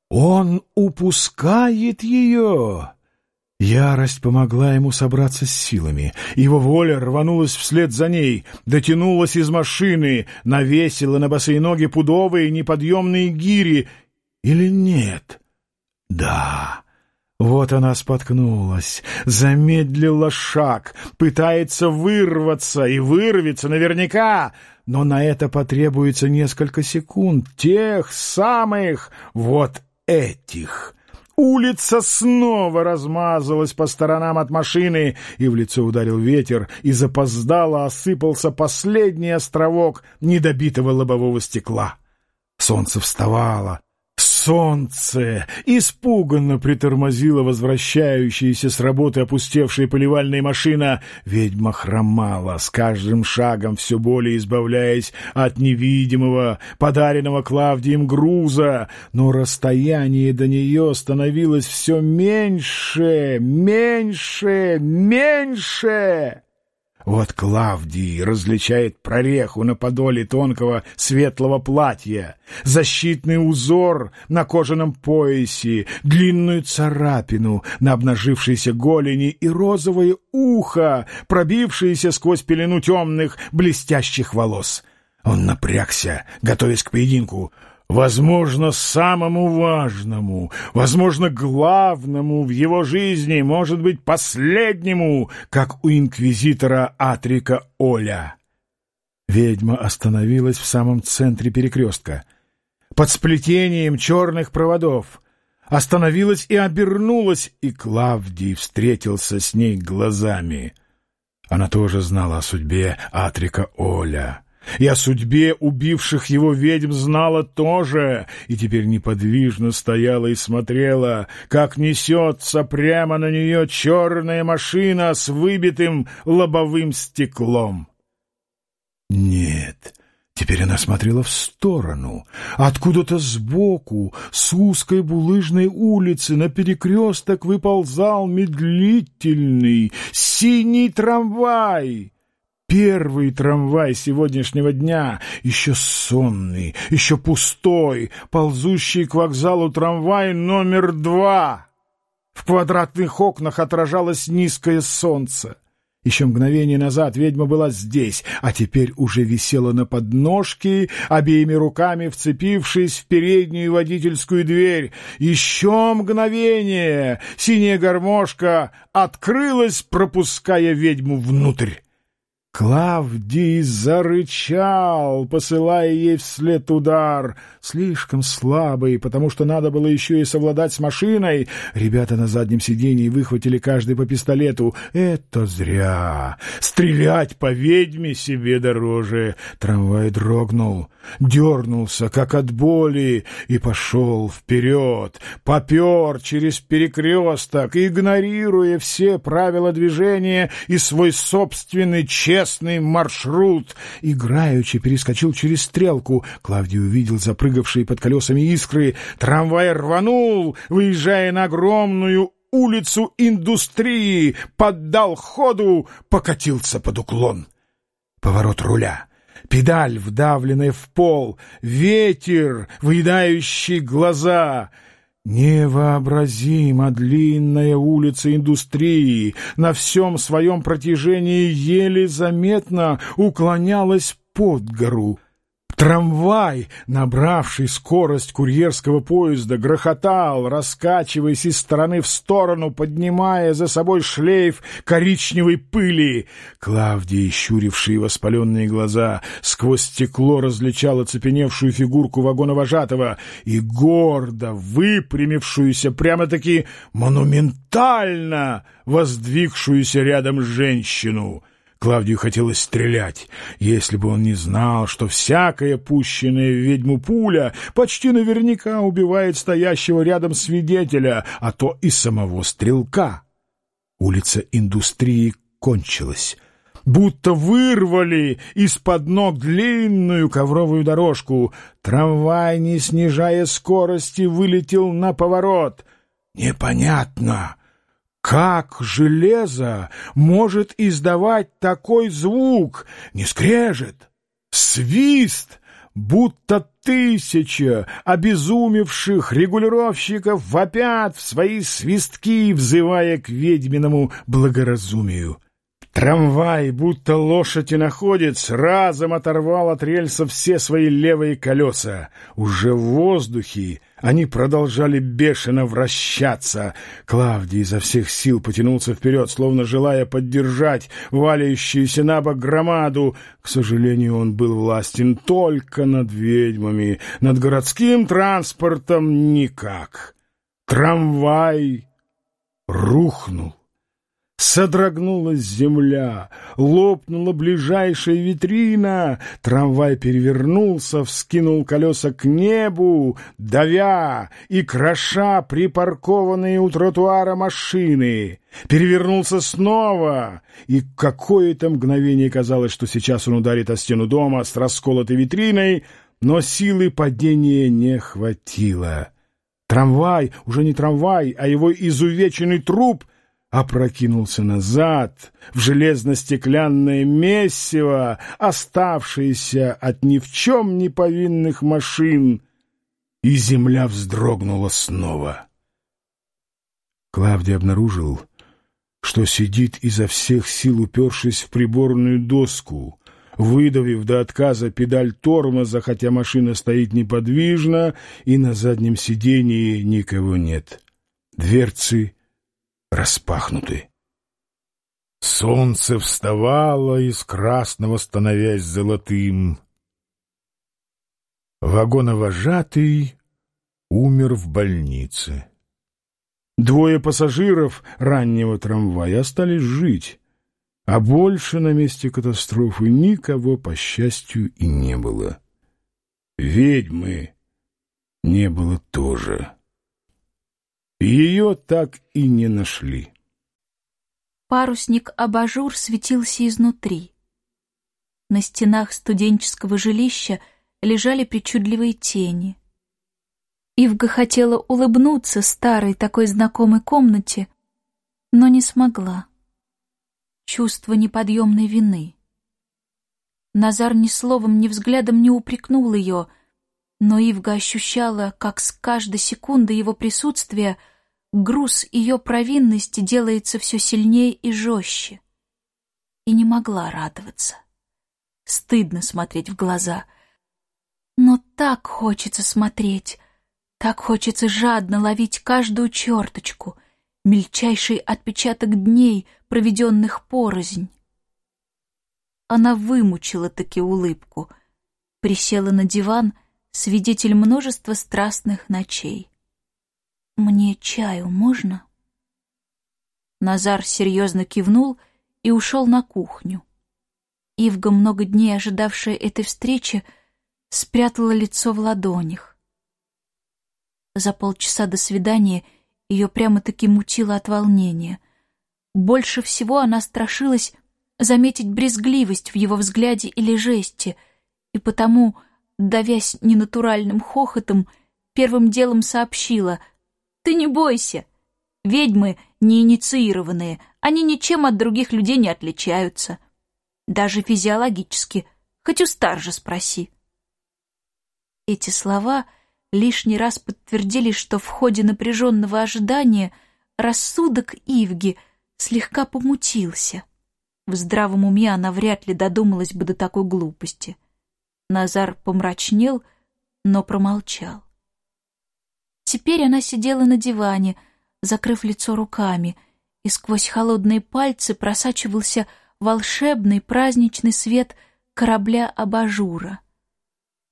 Он упускает ее! Ярость помогла ему собраться с силами. Его воля рванулась вслед за ней, дотянулась из машины, навесила на босые ноги пудовые неподъемные гири. Или нет? Да. Вот она споткнулась, замедлила шаг, пытается вырваться и вырвется наверняка, но на это потребуется несколько секунд, тех самых вот этих — Улица снова размазалась по сторонам от машины, и в лицо ударил ветер, и запоздало осыпался последний островок недобитого лобового стекла. Солнце вставало, Солнце испуганно притормозило возвращающаяся с работы опустевшая поливальная машина. Ведьма хромала, с каждым шагом все более избавляясь от невидимого, подаренного Клавдием груза, но расстояние до нее становилось все меньше, меньше, меньше. Вот Клавдий различает прореху на подоле тонкого светлого платья, защитный узор на кожаном поясе, длинную царапину на обнажившейся голени и розовое ухо, пробившееся сквозь пелену темных блестящих волос. Он напрягся, готовясь к поединку — возможно, самому важному, возможно, главному в его жизни, может быть, последнему, как у инквизитора Атрика Оля. Ведьма остановилась в самом центре перекрестка, под сплетением черных проводов, остановилась и обернулась, и Клавдий встретился с ней глазами. Она тоже знала о судьбе Атрика Оля о судьбе убивших его ведьм знала тоже, и теперь неподвижно стояла и смотрела, как несется прямо на нее черная машина с выбитым лобовым стеклом. Нет, теперь она смотрела в сторону, откуда-то сбоку, с узкой булыжной улицы на перекресток выползал медлительный синий трамвай — Первый трамвай сегодняшнего дня, еще сонный, еще пустой, ползущий к вокзалу трамвай номер два. В квадратных окнах отражалось низкое солнце. Еще мгновение назад ведьма была здесь, а теперь уже висела на подножке, обеими руками вцепившись в переднюю водительскую дверь. Еще мгновение! Синяя гармошка открылась, пропуская ведьму внутрь. Клавдий зарычал, посылая ей вслед удар, слишком слабый, потому что надо было еще и совладать с машиной. Ребята на заднем сиденье выхватили каждый по пистолету. Это зря. Стрелять по ведьме себе дороже. Трамвай дрогнул, дернулся, как от боли, и пошел вперед, попер через перекресток, игнорируя все правила движения и свой собственный честный известный маршрут. Играючи перескочил через стрелку. Клавдий увидел запрыгавшие под колесами искры. Трамвай рванул, выезжая на огромную улицу индустрии, поддал ходу, покатился под уклон. Поворот руля. Педаль, вдавленная в пол, ветер, выедающий глаза — Невообразимо длинная улица индустрии на всем своем протяжении еле заметно уклонялась под гору. Трамвай, набравший скорость курьерского поезда, грохотал, раскачиваясь из стороны в сторону, поднимая за собой шлейф коричневой пыли. Клавдия, щурившие воспаленные глаза, сквозь стекло различала цепеневшую фигурку вагона-вожатого и гордо выпрямившуюся прямо-таки монументально воздвигшуюся рядом женщину — Клавдию хотелось стрелять, если бы он не знал, что всякая пущенная в ведьму пуля почти наверняка убивает стоящего рядом свидетеля, а то и самого стрелка. Улица индустрии кончилась будто вырвали из-под ног длинную ковровую дорожку. Трамвай, не снижая скорости, вылетел на поворот. Непонятно, как железо может издавать такой звук? Не скрежет, свист, будто тысяча обезумевших регулировщиков вопят в свои свистки, взывая к ведьминому благоразумию. Трамвай, будто лошадь и находец, разом оторвал от рельса все свои левые колеса. Уже в воздухе они продолжали бешено вращаться. Клавдий изо всех сил потянулся вперед, словно желая поддержать валяющуюся на бок громаду. К сожалению, он был властен только над ведьмами, над городским транспортом никак. Трамвай рухнул. Содрогнулась земля, лопнула ближайшая витрина, трамвай перевернулся, вскинул колеса к небу, давя и кроша припаркованные у тротуара машины. Перевернулся снова, и какое-то мгновение казалось, что сейчас он ударит о стену дома с расколотой витриной, но силы падения не хватило. Трамвай, уже не трамвай, а его изувеченный труп — опрокинулся назад в железно-стеклянное месиво, оставшееся от ни в чем не повинных машин, и земля вздрогнула снова. Клавдий обнаружил, что сидит изо всех сил, упершись в приборную доску, выдавив до отказа педаль тормоза, хотя машина стоит неподвижно, и на заднем сидении никого нет. Дверцы распахнуты. Солнце вставало из красного, становясь золотым. Вагоновожатый умер в больнице. Двое пассажиров раннего трамвая остались жить, а больше на месте катастрофы никого, по счастью, и не было. Ведьмы не было тоже. Ее так и не нашли. Парусник-абажур светился изнутри. На стенах студенческого жилища лежали причудливые тени. Ивга хотела улыбнуться старой такой знакомой комнате, но не смогла. Чувство неподъемной вины, Назар ни словом, ни взглядом не упрекнул ее, но Ивга ощущала, как с каждой секунды его присутствия груз ее провинности делается все сильнее и жестче. И не могла радоваться. Стыдно смотреть в глаза. Но так хочется смотреть, так хочется жадно ловить каждую черточку, мельчайший отпечаток дней, проведенных порознь. Она вымучила таки улыбку, присела на диван, свидетель множества страстных ночей. «Мне чаю можно?» Назар серьезно кивнул и ушел на кухню. Ивга, много дней ожидавшая этой встречи, спрятала лицо в ладонях. За полчаса до свидания ее прямо-таки мутило от волнения. Больше всего она страшилась заметить брезгливость в его взгляде или жесте, и потому, давясь ненатуральным хохотом, первым делом сообщила «Ты не бойся! Ведьмы неинициированные, они ничем от других людей не отличаются. Даже физиологически, хоть у старжа спроси». Эти слова лишний раз подтвердили, что в ходе напряженного ожидания рассудок Ивги слегка помутился. В здравом уме она вряд ли додумалась бы до такой глупости. Назар помрачнел, но промолчал. Теперь она сидела на диване, закрыв лицо руками, и сквозь холодные пальцы просачивался волшебный праздничный свет корабля-абажура.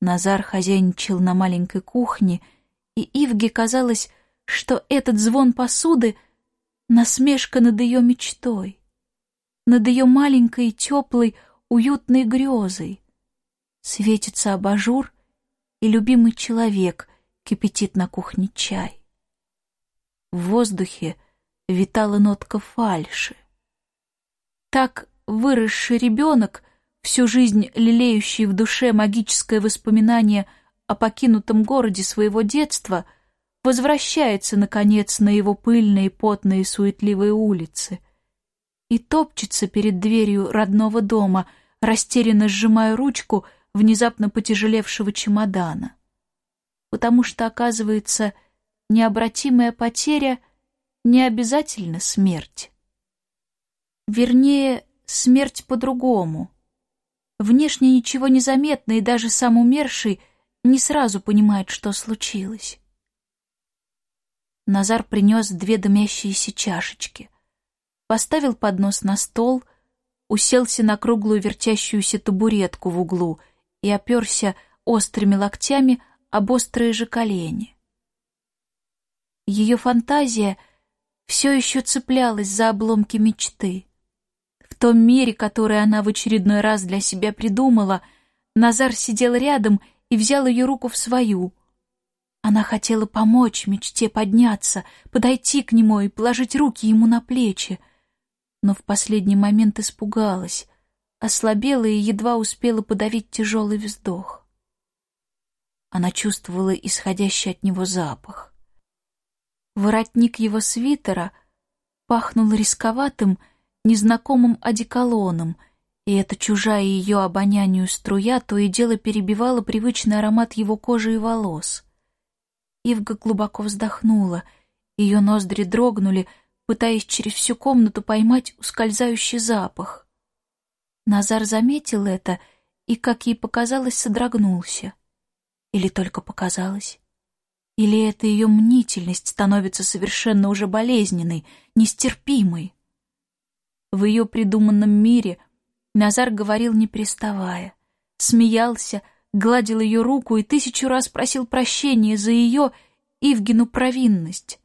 Назар хозяйничал на маленькой кухне, и Ивге казалось, что этот звон посуды — насмешка над ее мечтой над ее маленькой, теплой, уютной грезой. Светится абажур, и любимый человек кипятит на кухне чай. В воздухе витала нотка фальши. Так выросший ребенок, всю жизнь лелеющий в душе магическое воспоминание о покинутом городе своего детства, возвращается, наконец, на его пыльные, потные, суетливые улицы — и топчется перед дверью родного дома, растерянно сжимая ручку внезапно потяжелевшего чемодана. Потому что, оказывается, необратимая потеря не обязательно смерть. Вернее, смерть по-другому. Внешне ничего не заметно, и даже сам умерший не сразу понимает, что случилось. Назар принес две дымящиеся чашечки — поставил поднос на стол, уселся на круглую вертящуюся табуретку в углу и оперся острыми локтями об острые же колени. Ее фантазия все еще цеплялась за обломки мечты. В том мире, который она в очередной раз для себя придумала, Назар сидел рядом и взял ее руку в свою. Она хотела помочь мечте подняться, подойти к нему и положить руки ему на плечи — но в последний момент испугалась, ослабела и едва успела подавить тяжелый вздох. Она чувствовала исходящий от него запах. Воротник его свитера пахнул рисковатым, незнакомым одеколоном, и эта чужая ее обонянию струя то и дело перебивала привычный аромат его кожи и волос. Ивга глубоко вздохнула, ее ноздри дрогнули, пытаясь через всю комнату поймать ускользающий запах. Назар заметил это и, как ей показалось, содрогнулся. Или только показалось? Или эта ее мнительность становится совершенно уже болезненной, нестерпимой? В ее придуманном мире Назар говорил не переставая, смеялся, гладил ее руку и тысячу раз просил прощения за ее, Ивгину, провинность.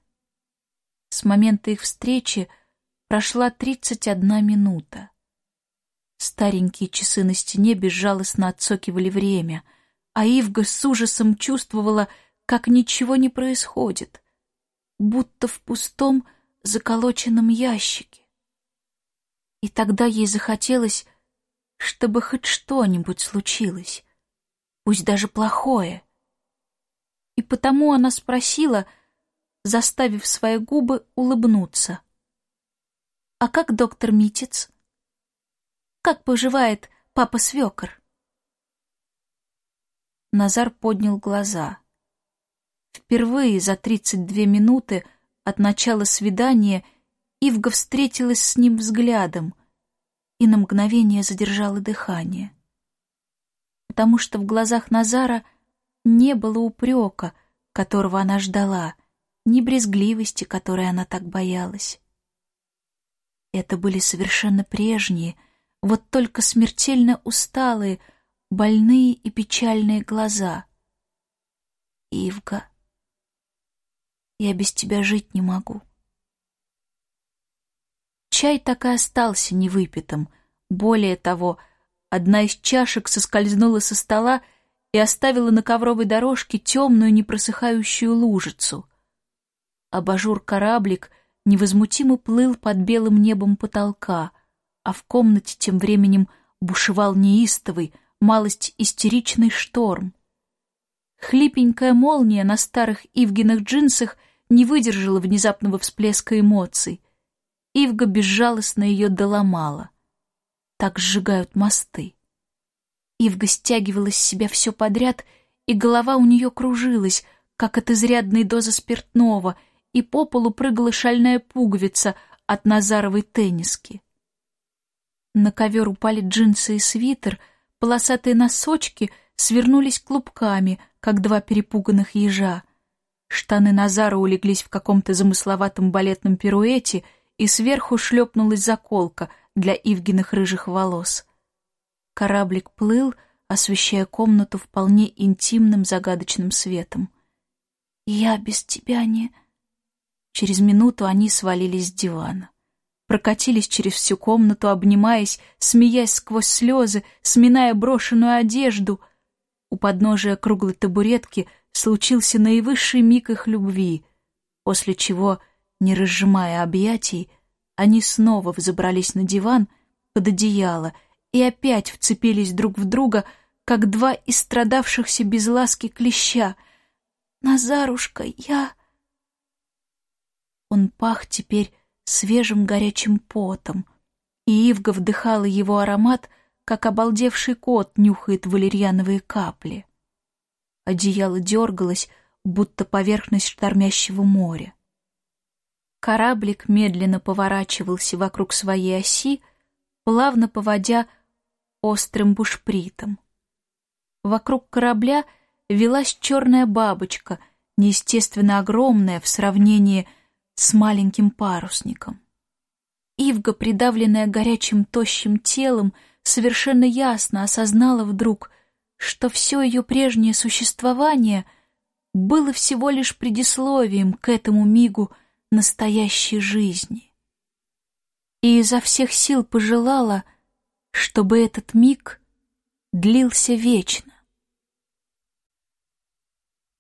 С момента их встречи прошла тридцать одна минута. Старенькие часы на стене безжалостно отсокивали время, а Ивга с ужасом чувствовала, как ничего не происходит, будто в пустом заколоченном ящике. И тогда ей захотелось, чтобы хоть что-нибудь случилось, пусть даже плохое. И потому она спросила — заставив свои губы улыбнуться. «А как доктор Митец? Как поживает папа Свекор?» Назар поднял глаза. Впервые за тридцать две минуты от начала свидания Ивга встретилась с ним взглядом и на мгновение задержала дыхание. Потому что в глазах Назара не было упрека, которого она ждала, ни брезгливости, которой она так боялась. Это были совершенно прежние, вот только смертельно усталые, больные и печальные глаза. Ивга, я без тебя жить не могу. Чай так и остался невыпитым. Более того, одна из чашек соскользнула со стола и оставила на ковровой дорожке темную непросыхающую лужицу. Абажур-кораблик невозмутимо плыл под белым небом потолка, а в комнате тем временем бушевал неистовый, малость истеричный шторм. Хлипенькая молния на старых Ивгиных джинсах — не выдержала внезапного всплеска эмоций. Ивга безжалостно ее доломала. Так сжигают мосты. Ивга стягивала с себя все подряд, и голова у нее кружилась, как от изрядной дозы спиртного, и по полу прыгала шальная пуговица от Назаровой тенниски. На ковер упали джинсы и свитер, полосатые носочки свернулись клубками, как два перепуганных ежа. Штаны Назара улеглись в каком-то замысловатом балетном пируэте, и сверху шлепнулась заколка для Ивгиных рыжих волос. Кораблик плыл, освещая комнату вполне интимным загадочным светом. «Я без тебя не...» Через минуту они свалились с дивана. Прокатились через всю комнату, обнимаясь, смеясь сквозь слезы, сминая брошенную одежду. У подножия круглой табуретки — случился наивысший миг их любви, после чего, не разжимая объятий, они снова взобрались на диван под одеяло и опять вцепились друг в друга, как два истрадавшихся без ласки клеща. «Назарушка, я...» Он пах теперь свежим горячим потом, и Ивга вдыхала его аромат, как обалдевший кот нюхает валерьяновые капли. Одеяло дергалось, будто поверхность штормящего моря. Кораблик медленно поворачивался вокруг своей оси, плавно поводя острым бушпритом. Вокруг корабля велась черная бабочка, неестественно огромная в сравнении с маленьким парусником. Ивга, придавленная горячим тощим телом, совершенно ясно осознала вдруг — что все ее прежнее существование было всего лишь предисловием к этому мигу настоящей жизни. И изо всех сил пожелала, чтобы этот миг длился вечно.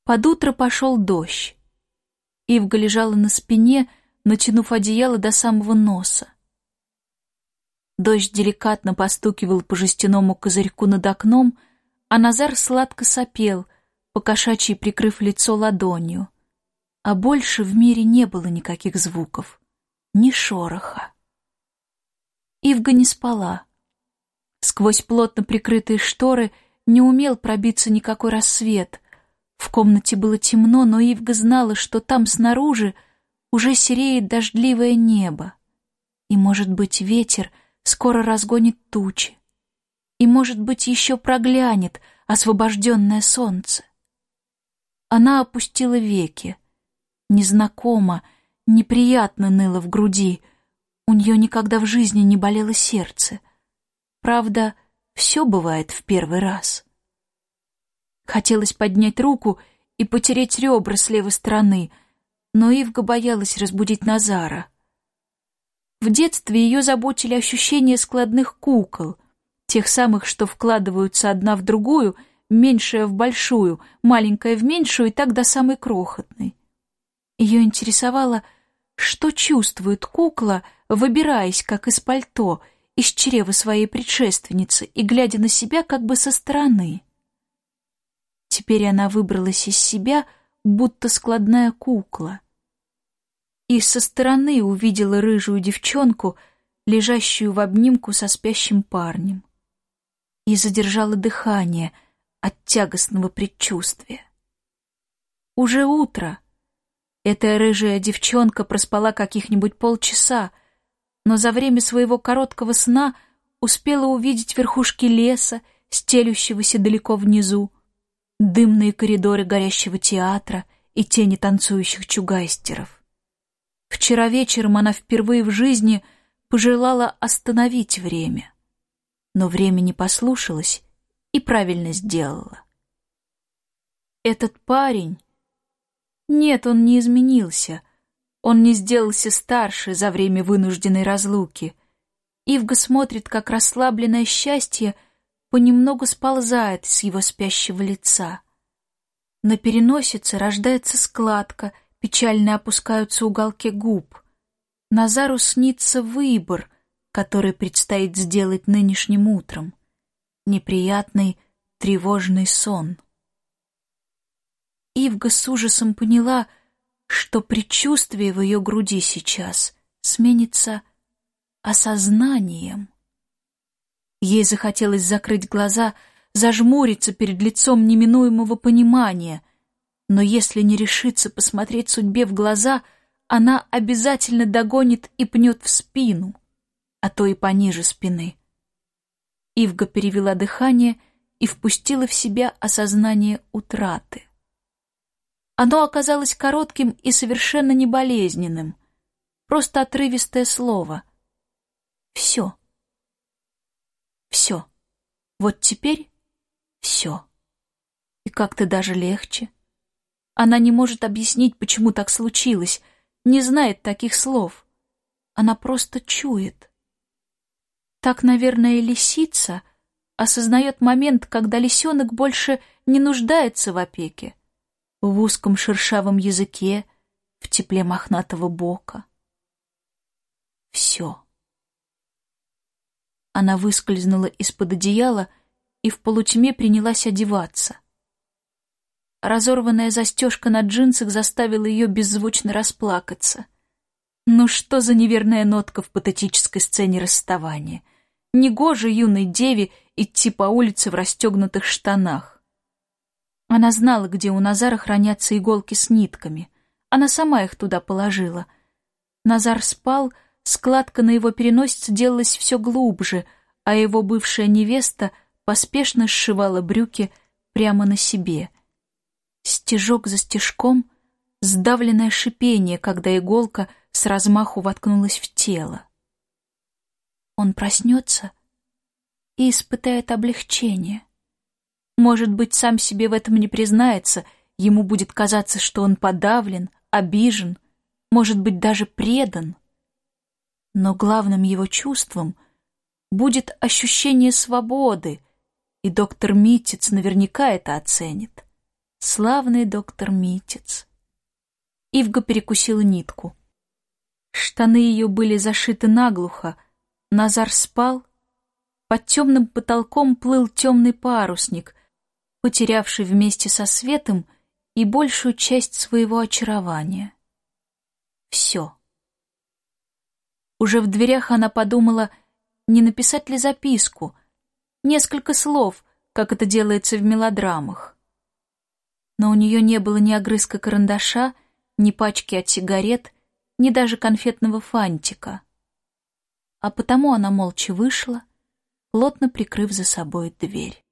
Под утро пошел дождь. Ивга лежала на спине, натянув одеяло до самого носа. Дождь деликатно постукивал по жестяному козырьку над окном — а Назар сладко сопел, покошачьи прикрыв лицо ладонью. А больше в мире не было никаких звуков, ни шороха. Ивга не спала. Сквозь плотно прикрытые шторы не умел пробиться никакой рассвет. В комнате было темно, но Ивга знала, что там снаружи уже сереет дождливое небо. И, может быть, ветер скоро разгонит тучи и, может быть, еще проглянет освобожденное солнце. Она опустила веки. Незнакомо, неприятно ныло в груди. У нее никогда в жизни не болело сердце. Правда, все бывает в первый раз. Хотелось поднять руку и потереть ребра с левой стороны, но Ивга боялась разбудить Назара. В детстве ее заботили ощущения складных кукол, тех самых, что вкладываются одна в другую, меньшая в большую, маленькая в меньшую и так до самой крохотной. Ее интересовало, что чувствует кукла, выбираясь, как из пальто, из чрева своей предшественницы и глядя на себя как бы со стороны. Теперь она выбралась из себя, будто складная кукла. И со стороны увидела рыжую девчонку, лежащую в обнимку со спящим парнем и задержала дыхание, от тягостного предчувствия. Уже утро. Эта рыжая девчонка проспала каких-нибудь полчаса, но за время своего короткого сна успела увидеть верхушки леса, стелющегося далеко внизу, дымные коридоры горящего театра и тени танцующих чугайстеров. Вчера вечером она впервые в жизни пожелала остановить время, но время не послушалось и правильно сделала. Этот парень... Нет, он не изменился. Он не сделался старше за время вынужденной разлуки. Ивга смотрит, как расслабленное счастье понемногу сползает с его спящего лица. На переносице рождается складка, печально опускаются уголки губ. Назару снится выбор, который предстоит сделать нынешним утром. Неприятный, тревожный сон. Ивга с ужасом поняла, что предчувствие в ее груди сейчас сменится осознанием. Ей захотелось закрыть глаза, зажмуриться перед лицом неминуемого понимания, но если не решиться посмотреть судьбе в глаза, она обязательно догонит и пнет в спину, а то и пониже спины. Ивга перевела дыхание и впустила в себя осознание утраты. Оно оказалось коротким и совершенно не болезненным, просто отрывистое слово. Все. Все. Вот теперь все. И как-то даже легче. Она не может объяснить, почему так случилось, не знает таких слов. Она просто чует. Так, наверное, лисица осознает момент, когда лисенок больше не нуждается в опеке, в узком шершавом языке, в тепле мохнатого бока. Все. Она выскользнула из-под одеяла и в полутьме принялась одеваться. Разорванная застежка на джинсах заставила ее беззвучно расплакаться. Ну что за неверная нотка в патетической сцене расставания? Негоже юной деве идти по улице в расстегнутых штанах. Она знала, где у Назара хранятся иголки с нитками. Она сама их туда положила. Назар спал, складка на его переносице делалась все глубже, а его бывшая невеста поспешно сшивала брюки прямо на себе. Стежок за стежком, сдавленное шипение, когда иголка с размаху воткнулась в тело. Он проснется и испытает облегчение. Может быть, сам себе в этом не признается, ему будет казаться, что он подавлен, обижен, может быть, даже предан но главным его чувством будет ощущение свободы, и доктор Митец наверняка это оценит. Славный доктор Митец. Ивга перекусила нитку. Штаны ее были зашиты наглухо, Назар спал, под темным потолком плыл темный парусник, потерявший вместе со светом и большую часть своего очарования. Все. Уже в дверях она подумала, не написать ли записку, несколько слов, как это делается в мелодрамах. Но у нее не было ни огрызка карандаша, ни пачки от сигарет, ни даже конфетного фантика. А потому она молча вышла, плотно прикрыв за собой дверь.